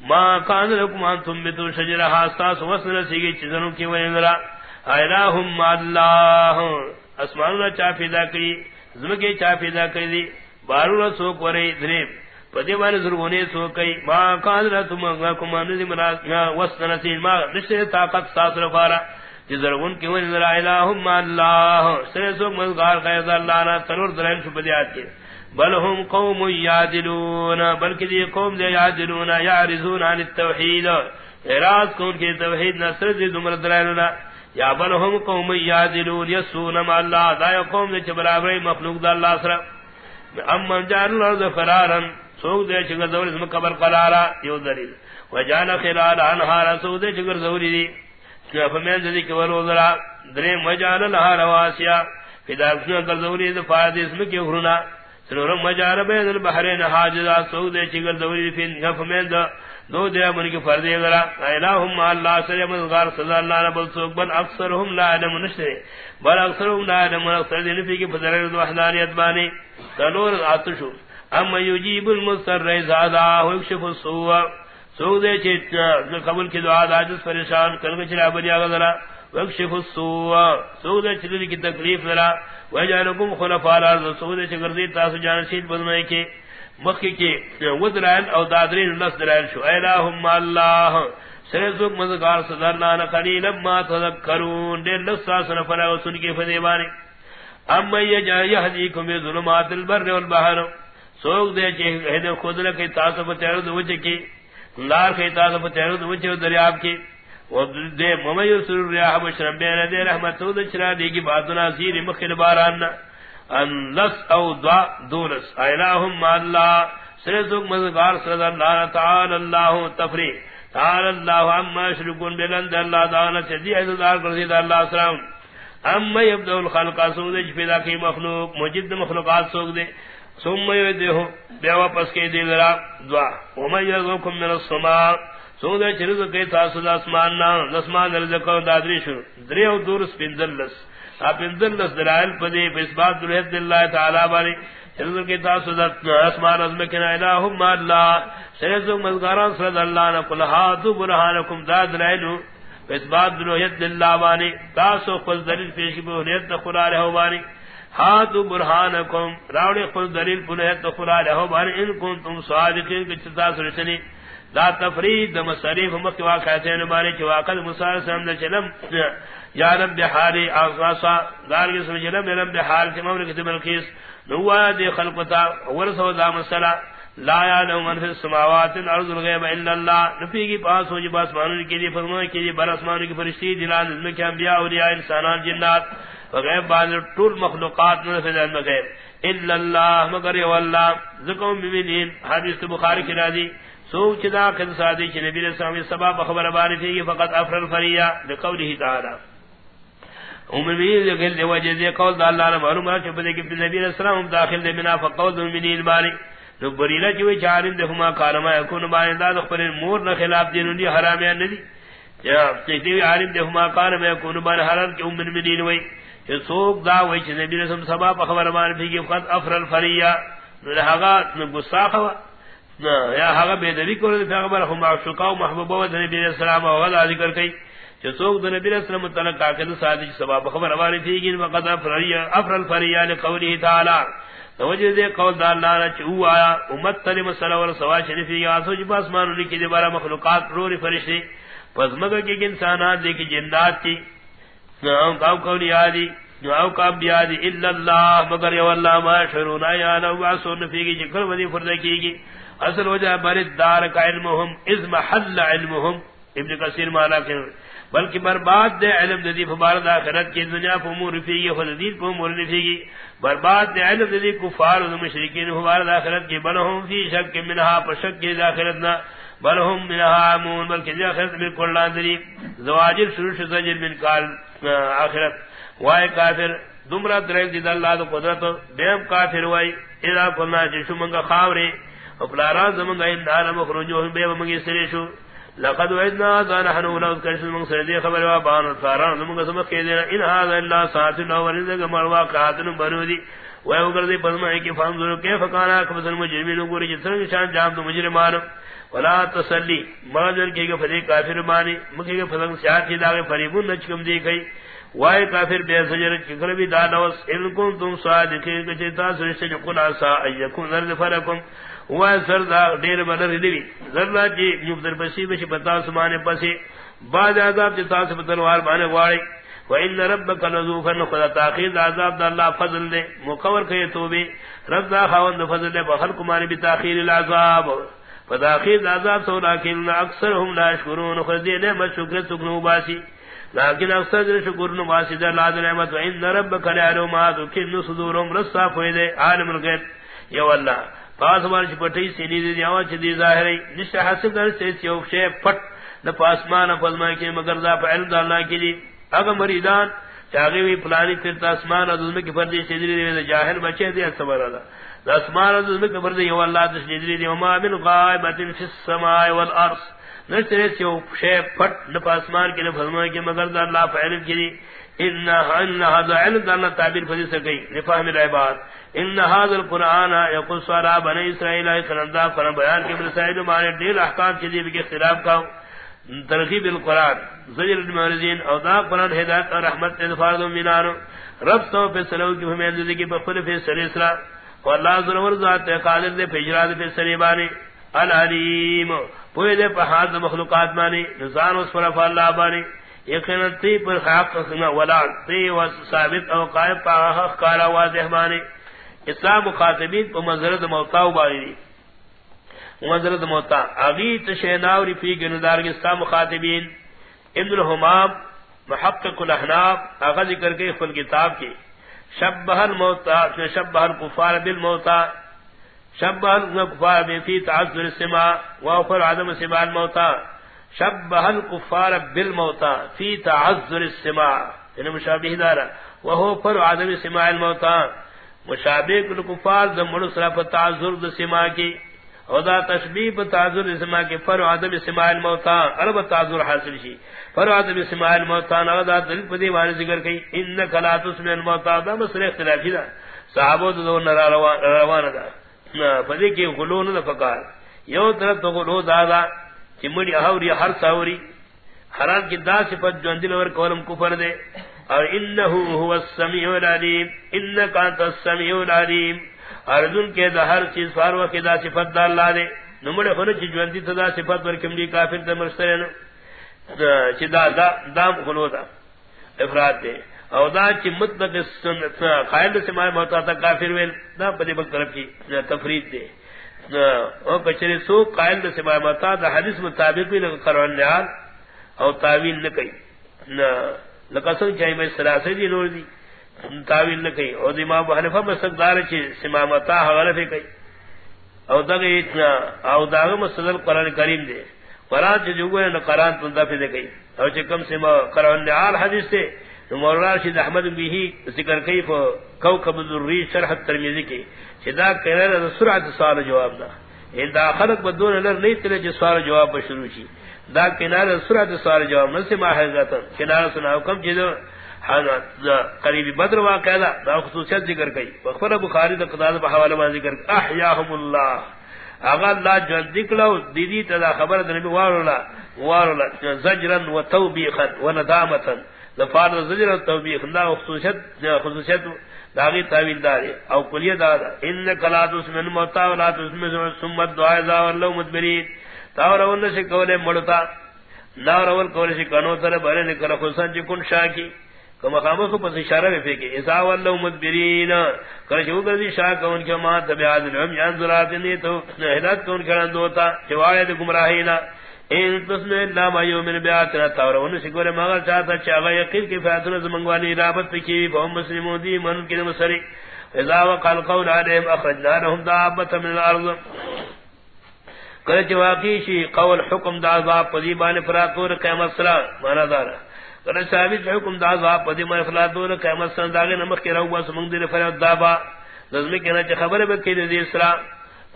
ما کان لکم انتم بتو شجرہ استاس وصل سیگی چیزنوں کی وینرا الہم اللہ۔ اسمان را چا پیدا کی، زمکی چا پیدا کی بارو را سوک ورید دریب پدی بار زرگونے سو کئی ما قادرتم اگاکم انزی مراد وسط نسیل ما نشتے طاقت ساس رفارا جی زرگون کی ونی ذرا الہم اللہ سرے سو مزگار قید اللہ نا تنور درہن شو پدی آتی بل هم قوم یادلون بلکہ دی قوم دی یادلون یعرزون عن التوحید. اعراض کون کی توحید نصر دی دمر درہن یا بل هم قوم یادلون، یسون ما اللہ دا قوم دی چبرابری مخلوق دا اللہ سر امن جان الارض فرارن سوک دے چگر زور اسم قبر قرارا، یو دلیل. وجانا خلال انہارا سوک دے چگر زوری دی. فمین زدی کبر وزرا دریم وجانا لہا رواسیا فدا اسم قبر زوری دی فارد اسم کی غرنا سنورم وجانا بین البحرین حاجزا سوک دے چگر زوری دی. فمین دا دو دے من کی فردی ذرا. الہم اللہ سر مزگار صدا اللہ رب سوک بل اکثرهم لا علم نشتے. بل اکثرهم لا علم اکثر دین فی کی فضل وحدانیت بانی تنور آتشو. اما یجیب المصر المستر ریزادا ویکشف السوء. سوء دے چیتنا قبل کی دعا دا، جس پریشان کرنے چلا بلی آگا ذرا ویکشف السوء. سوء دے چلی کی تکلیف ذرا ویجانکم خلفاء الارض. سوء دے چکردی تاسو جانشید بدنائی کی، مخی کی ودرائن او دادرین اللہ درائن شو. الہم اللہ سرزوک مذکار صدرنا قلیلا ما تذکرون. دیر لسا سنفرہ وسن کی فدیبانی. اما یجا بی ظلمات البر والبحر. سوک دے چے ہد خود نے کہ تاسو دو وچ کی لار کہ تاسو پتہ دو وچ دریاب کی۔ و دے ممیو سر ریاح بشرم بین دے رحمت تو چرا دی کی باتنا سیر مخل باران ان لس او دعا دولس الہم اللہ۔ سر سوک مذکار صلی اللہ تعالی اللہ تفریح۔ تعالی اللہ عما یشرکون بلند اللہ تعالی چدی عزدار کرزید اللہ سلام۔ اما یبدو الخلق، سوک دے پیدا کی مخلوق مجد مخلوقات سوک دے۔ ثم يديه بیا واپس دی دعا. يرزقكم من السماء. سو دے چرز تاسو د اسمان نا اسمان رزق او دادری دریو دور سپندلس اپ اندلس دلائل اللہ تعالی باری چرز کے تاسو د اسمان از مکن الہم اللہ سرز مزگاران اللہ قل برہانکم داد اللہ تاسو خود دلیل پیش کی ہاتو برہانکم، راوڑی خود دلیل پنہت خدا لہو بار ان کنتم صادقین کی چتا سرسنی لا تفرید دم صریف مکی واقعاتین باری چی واقع مصار سلام در چلم یا رب حالی آغاسا دار دارگی سمی چلم رب حال چی مملکت ملکیس نوایا دی خلقتا ورسو دا مسئلہ۔ لا یعلم من فی السماوات الارض الغیب الا اللہ۔ نفی کی پاس ہو جی جب آسمانوں کے لیے فرمائے کہ یہ بر آسمانوں کی فرشتی دلان میں کہ انبیاء، اولیاء، انسانان، جنات۔ وغیب بعض طول مخلوقات میں فی علم غیب الا اللہ مگر یو اللہ ذکر بمنین حدیث بخاری کی راضی. سوچ دا قد سادی چھ نبی علیہ السلام سبب خبر باری تھی فقط افر الفریہ لقوله تعالی. امین لگل دی وجہ دی قول دا اللہ نے معلوم ہے کہ کہ نبی علیہ السلام داخل دے بنا فقول المنین باری نو بریلا چوی چارن دے ہما کارما یکون بانی دا دخل مور نہ خلاف دین دی حرامیان ندی یا چیتی عالم دے ہما کارما یکون بانی حرام کی ام المنین کہ سوک دا وی چھ نبی رسم سبا پا خبر مان بھی کہ خط افر الفریہ. لہذا گساخ ہوا. یا ہگا بے دبی کو دے پیغمبر ہم عاشقا و محبوبہ و نبی علیہ السلام و غدا ذکر کئی. کہ سوک دا نبی علیہ السلام تعالی کا کہ سادی سبا خبر مان بھی کہ وقد افر افر الفریہ لقوله تعالی. توجہ دے قول دا اللہ نے چو آیا، امت تلی مسئلہ اور سوا شریفی یا سوچ جی پاس مانو لکی دے بارا مخلوقات روری فرشتی پس مگا کی انسانات دے کی جنات کی نعم قولی آدی اللہ، مگر یو اللہ، ما شرون آیا جکر ودی گی اصل وجہ برد دار کا علمهم از محل علمهم ابن کثیر مانا کہ، بلکہ برباد دے علم ددی فبارد آخرت کی، دنیا پہ امور رفیگی خلدید پہ امور رفیگی برباد دے علم ددی کفار و مشرکین فبارد آخرت کی، بلہم فی شک منہا، پر شک کی آخرتنا بلہم منہا امون بلکہ دی آخرت بالکل لاندری زواجر شروع شزجر من کال آخرت. وائے کافر دمرا دریل دید اللہ دو قدرت بیم کافر وائی اذا کلنا چشو منگا خاوری اپلارا زمان ان دار مخرجو بے مگی سری شو. لقد وعدنا ذا نحن ولو كرس من سردي خبر وابان فاران زمان زمان خیدنا ان هذا الا ساتنا ورزق مرواقات برودی ويوغرد بزمائے کی فانظر کیف کانا کبس المجرمین گوری جتن شان جام تو مجرمان ولا تسلی مرجن کی کہ فری کافر مانی، مکی کہ فلنگ سیاتی داغے فریبون نچکم دی گئی۔ وای کافر بے سجر چکر بھی دانوس ان کن تم صادقین، کہ چیتا سرشت جو قل عصا ایکون ذرد فرکم۔ وای سر دا دیر بدر ردوی ذرد جی مبتر پسی بشی پتا سمانے پسی۔ بعد عذاب چیتا سپتنوار بانے واری۔ وان ربك لذو فن خدا تاخير عذاب الله فضل دے۔ مقور کہے تو رب دا خوند فضل دے بخل کو مانی بتاخير العذاب۔ فتاخير عذاب تو لیکن اکثرهم لا شکرون خدی نے مشکر سکنو باسی لیکن اکثر در شکر نو باسی دا لاذ نعمت وان ربك لعلم ما تكن صدورهم رصا فیدے عالم الغیب. یا اللہ پاس مار چپٹی سینی دی دیوا چ دی ظاہری نش حسب در سے یو شے پٹ نہ پاسمان فضما کی مگر دا علم دا اللہ کی دی اگر مریدان چاگی وی پلانی پھر اسمان اور دزمے کی فردی سیدری دی جاہل بچے دی صبر اللہ اسمان اور دزمے کی فردی یو اللہ دس دی وما من غائبت فی السماء والارض نشترے سیو شے پھٹ نہ اسمان کی نہ فرمان کی مگر دا اللہ فعل کی ان ان هذا علم اللہ تعبیر فضی سکی لفهم العباد. ان هذا القران يقص على بني اسرائيل كندا فرم بیان کے مسائل مانے دل احکام کی دی کے خلاف کا ترغیب القرآن. زجر المعرضین او دا قرآن ہدایت اور رحمت ادفار دو مینار رب تو پہ کی فہمی اندازی کی بخل فی واللہ ضرور ذات قادر دے فجرات فی سری بانی العلیم. پوئے دے پہاد مخلوقات بانی نزان اس پر افاللہ بانی. یقین تی پر خاق قسمہ ولا، تی و ثابت او قائب پا حق کارا واضح بانی. اسلام مخاطبین پا مزرد موتاو بانی مدرد موتا. اگی تشیناوری فی گندار گستا مخاطبین. ابن الحمام، محقق الاحناب اغا ذکر کے فل کتاب کی. شبہ الموتا شبہ الکفار بالموتا شبہ الکفار فی تعذر السماء وفر عدم سماع الموتا. شبہ الکفار بالموتا فی تعذر السماء. یعنی مشابہ دارا. وہو پر عدم سماع الموتا. مشابہ الکفار دمڑ صرف تعذر السماء کی خدا تشبیب تعذر اسما کے فر عدم سماع الموتا ارب تعذر حاصل شی۔ فر عدم سماع الموتا نغدا دل پدی وان ذکر کئی انک لا تسمع الموتا، دا مسئلہ اختلافی دا۔ صحابہ دو نرا روان دا۔ پدی کی غلون دا فقار یو طرف تو غلو دادا چی مڑی احوری ہر ساوری۔ حران کی دا صفت جو اندل ور کولم کفر دے۔ اور انہو هو السمیع العلیم، انکا انت السمیع العلیم۔ ارجن کے دا ہر چیز فارو کے دا صفت دا اللہ دے. نمڑے خلو چی جوندی تا دا صفت ورکم دی کافر دا مرسرین چی دا دا دام خلو دا افراد دے. او دا چی مطلق قائل سے مائے موتا تا کافر ویل، دا پدی بک طرف کی تفرید دے. او کچری سو قائل سے مائے موتا، دا حدیث مطابق بھی لگا قرآن نیال او تاویل نکئی لکسن چاہی میں سلاسے دی نور دی. تاویل نہ کئی اور امام حنیفہ مسقدار چ سمامتا غلط ہے کئی او دغه اتنا او دغه مسدل قران کریم دے قران چ جو نہ قران تو دفع دے کئی او چ کم سما قران دے ال حدیث سے مولانا رشید احمد بھی ذکر کئی ف کوكب الذری شرح الترمذی کی صدا کرے سرعت سوال جواب دا ان یعنی دا خلق بدون نر نہیں تلے جو سوال جواب شروع شی دا کنارہ سرعت سوال جواب نہ سے ما ہے ذات کنارہ سنا حکم جے قریب بدر واقعہ دا, دا خصوصیت ذکر کئی۔ بخبر بخاری دا قداد بحوالہ ما ذکر احیاہم اللہ۔ اگا اللہ جن ذکلو دیدی تا خبر دا وارولا وارولا زجرن و توبیخن و ندامتن۔ دا فارد زجرن و توبیخن دا خصوصیت خصوصیت دا غی تاویل داری او کلیہ دا انکا لا تسمن موتا و لا تسمن سمت دعای زاور لو مدبرین۔ تاور اول سے کولے مڑتا ناور اول کولے سے کنو تر بھرے نکل خصوصا چکن جی شاکی۔ کما خامو کو پس اشارہ میں پھیکے اذا ولو مدبرین کرش وہ شاہ کون کے ما تبعات الہم یان ذرات تو ہدایت کون کرن دوتا. چوائے گمراہینا ان تسن اللہ ما یومن بیاتنا تاور ان سگور مگر چاہتا چاہا یقین کی فیاتنا زمنگوانی رابط پکی فهم مسلمون دی من کی نمسری اذا وقال قول علیہم اخرجنا لهم دابتا من الارض. کرچ واقعی شی قول حکم دا عذاب پذیبان فراتور قیمت سلام مانا دارا. کنا ثابت حکم دا ذا پدی ما اخلاص دور قیامت سن داغه نمخ کی رو بس مونږ دې فرات دابا لازم کنا چې خبره به کړي دې اسرا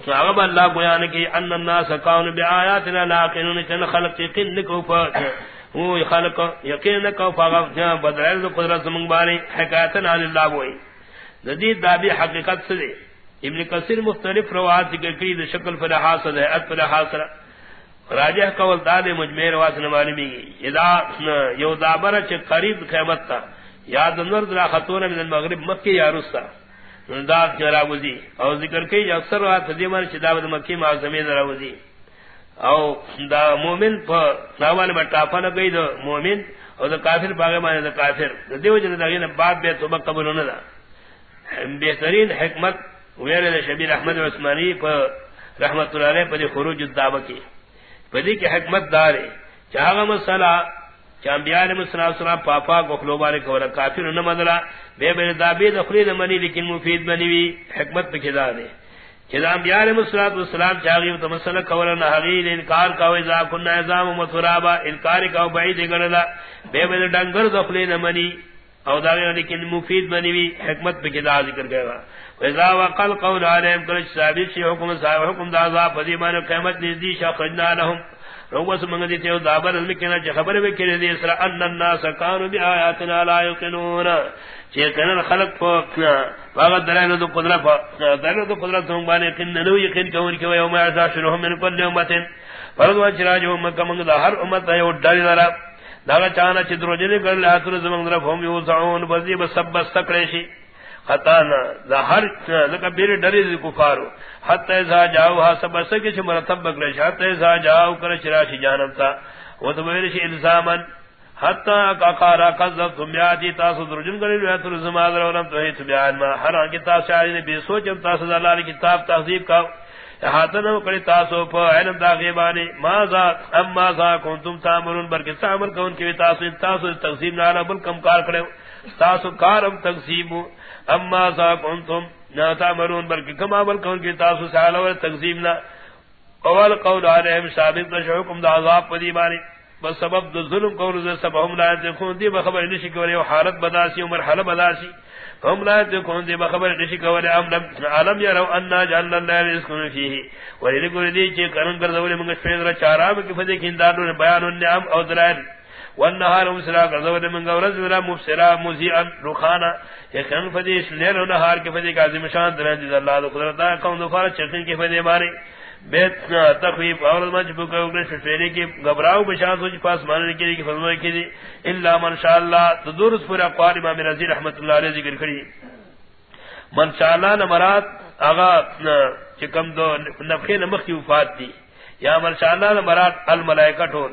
اغب اللہ بیان کی ان الناس قاون بیااتنا لاقنون چن خلق یقین نکو پا وہ خلق یقین نکو پا بدل قدرت من بانی حکایتنا للہ بوئی جدید دابی حقیقت سے ابن کثیر مختلف روایات ذکر کی دے شکل فر حاصل ہے ات فر حاصل راجہ قول داد مجمع روایت معلومی اذا یو دابر چ قریب قیامت تا. یا دنور درا خطون من المغرب مکی یا رسا داد چھ راوزی. او ذکر کی اکثر روایت دیمر چ داود مکی معظمی راوزی. او دا مومن پر ناوال بٹا نہ گئی دو مومن او دا کافر باغ مانے دا کافر. دا دیو جن دا بعد بے تو قبول نہ دا. بہترین حکمت ویل شبیر احمد عثمانی پر رحمت اللہ علیہ پر خروج الدعوہ کی. پدی کی حکمت دارے چاہا مسئلہ چانبیاء علیہ السلام پاپا کو کولا کافر بے بے دابی دخلی لیکن مفید بنی حکمت پہ کھدا دے کولا انکار کا اذا انکار بعید بے بے ڈنگر دخلی نہ او لیکن مفید بنی حکمت پہ کدا ذکر وذا وقل قول علیہم کل ثابت شی حکم صاحب حکم دا ذا فدی مان قیامت نزدی شخرنا لهم. روس منگ دی تے دابر لکنا چ خبر وی کرے دی اسرا ان الناس كانوا بیااتنا لا یقنون چے کن خلق کو واغ دلائل دو قدرت دلائل دو قدرت ہم بانے کن نو یقین کون کہ یوم عذاب شرهم من كل امه فرض وجراج امه منگ دا ہر امت ہے او ڈال نہ دا چانا چ دروجنے کر لہ تر زمن در ہم یو زعون بزی بسب خطانا دا ہر لکا بیر ڈری دی کفارو۔ حتی ازا جاو ہا سب سکی چھ مرتب بکرش حتی ازا جاو کرش راشی جانم تا۔ و تو بیرش الزامن۔ حتی اقارا قذب تم بیاتی تاسو درجن کری رویت رزم آدر ولم تو ہی تبیان ما۔ ہر آنکی تاسو آدر بی سوچم تاسو دا اللہ کتاب تحضیب کاؤ احاطنا کڑی تاسو پا علم دا غیبانی۔ ما ذات اما ذا کنتم تعملون تعمل کون کی تاسو تقسیم نالا بلکم کار کڑے تاسو کارم اما ذا کنتم نا تعملون برکی کم عمل کون کی تاسو سالو تقسیم نا. قول قول علیہم، ثابت نشعکم دا عذاب پدی بانی بس سبب دو ظلم قول ذا سبب ہم لا تکون دی بخبر نشی کوری حالت بداسی و مرحل بداسی ہم لا تكون دي بخبر دشي کول ام عالم يروا ان جعل الله رزقا فيه ولي يقول دي چه کرن کر دول من فیض را چارا میں فدی کیندار بیان النعم او دلائل. والنهار مسرا کر دول من غرض را مبصرا مذيعا رخانا. يكن فدی ليل ونهار کے فدی عظیم شان درج اللہ قدرت دا کون دفار چکن کے فدی مارے بیت تخویف اور مجبو کو اگلے شفیری کی گبراو بشان سوچ پاس ماننے کے لیے فرمائے کی دی. الا من شاء اللہ تو درس پورا قاری امام رضی رحمت اللہ علیہ ذکر کری. من شاء اللہ نمرات آغا چکم دو نفخی نمخ کی وفات دی. یا من شاء اللہ نمرات الملائکہ ٹھول.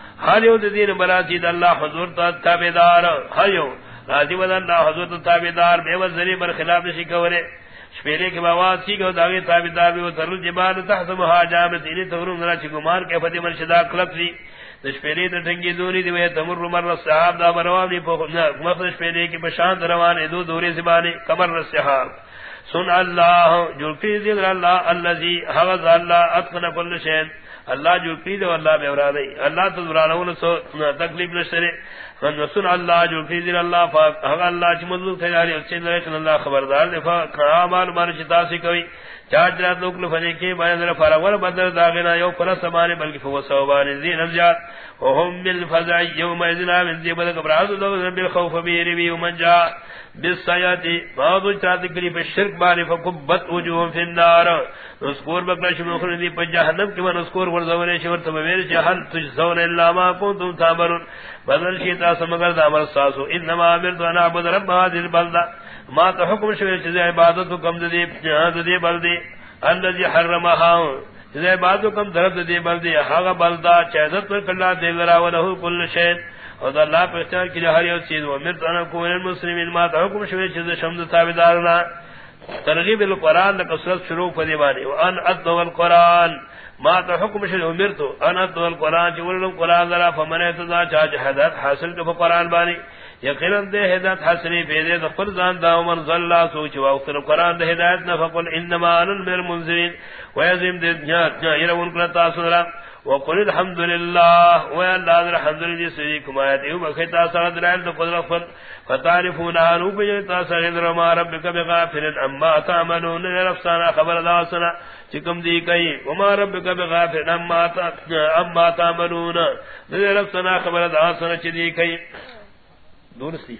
ہر یو دین بلاتی دا اللہ حضور تا تابدار ہر یو راضی ود اللہ حضور تا تابدار بے وزری بر خلاف نشی کورے شپیرے کے باواز سی گو داغی تابدار بھی وہ ترل جبال تحت مہاجام تیلی تورم ذرا چی گمان کے فتح من شدا کلک سی شپیرے در ٹنگی دوری دی وی تمر مر رسحاب دا بروانی مخد شپیرے کی بشاند روان دو دوری زبانی کمر رسحاب سن اللہ جو فی ذکر اللہ اللذی حغز اللہ اتقن کل شین اللہ جو کی دے اللہ بے اللہ تو سو تکلیف نہ سن اللہ جو کی دے اللہ پاک ہا اللہ چ مذل تھے یعنی علی اچھے نے کہ اللہ خبردار دے فا کرامان مار چتا سی کوئی۔ چاج رات لوگ لفنے کے بیان در فرغور بدر داغنا یو پلس سمانے بلکہ فو سوبان ذی نزجات وهم بالفزع يوم اذنا من ذي بلغ براد لوگ بالخوف بيري ومن جاء بالسیاتی بعض چاہتے کری پر شرک باری فکبت وجوہ فی النار۔ نسکور بکلا شمی اخری دی پر جہنم کی من نسکور ورزونے شور تمہیر جہل تجزون اللہ ما کنتم تابرون بدل شیطا سمگر دامر ساسو انما امرتو انا عبد رب هذه البلدہ ما تا حکم چیز عبادتو کم دی دی بلدی اللذی حرمها. چیز عبادتو کم درد دی بلدی حاغ بلدہ چیزت پر کلا دیگرا ولہو کل شید اور اللہ پر اختیار کی ہر ایک چیز. وہ مرت انا کو المسلمین. ما حکم شوی چیز شمد تابعدارنا. ترغیب القران لکثرت شروع فدی بانی. وان ادو القران ما تو حکم شد امر تو، انا تو القران چی ولن قرآن ذرا فمن اتذا چاچ حدات حاصل کفا قرآن بانی۔ یقینا دے ہدایت حاصلی پیدے تو فرزان دا عمر صلی سوچ وا اکر قران دے ہدایت نہ فقل انما ان المنذرین۔ ويزم دے جات يرون کرتا سورا وقل الحمد لله والله الحمد لله سيدي سيكم ايات وبختا صلاه العين قدر فتعرفون ان بجتا سيدر ما ربك بغافل اما تعملون نفسنا خبر داسنا چکم دی کئی وما ربك بغافل اما اما تعملون نفسنا خبر داسنا چ دی کئی دور سی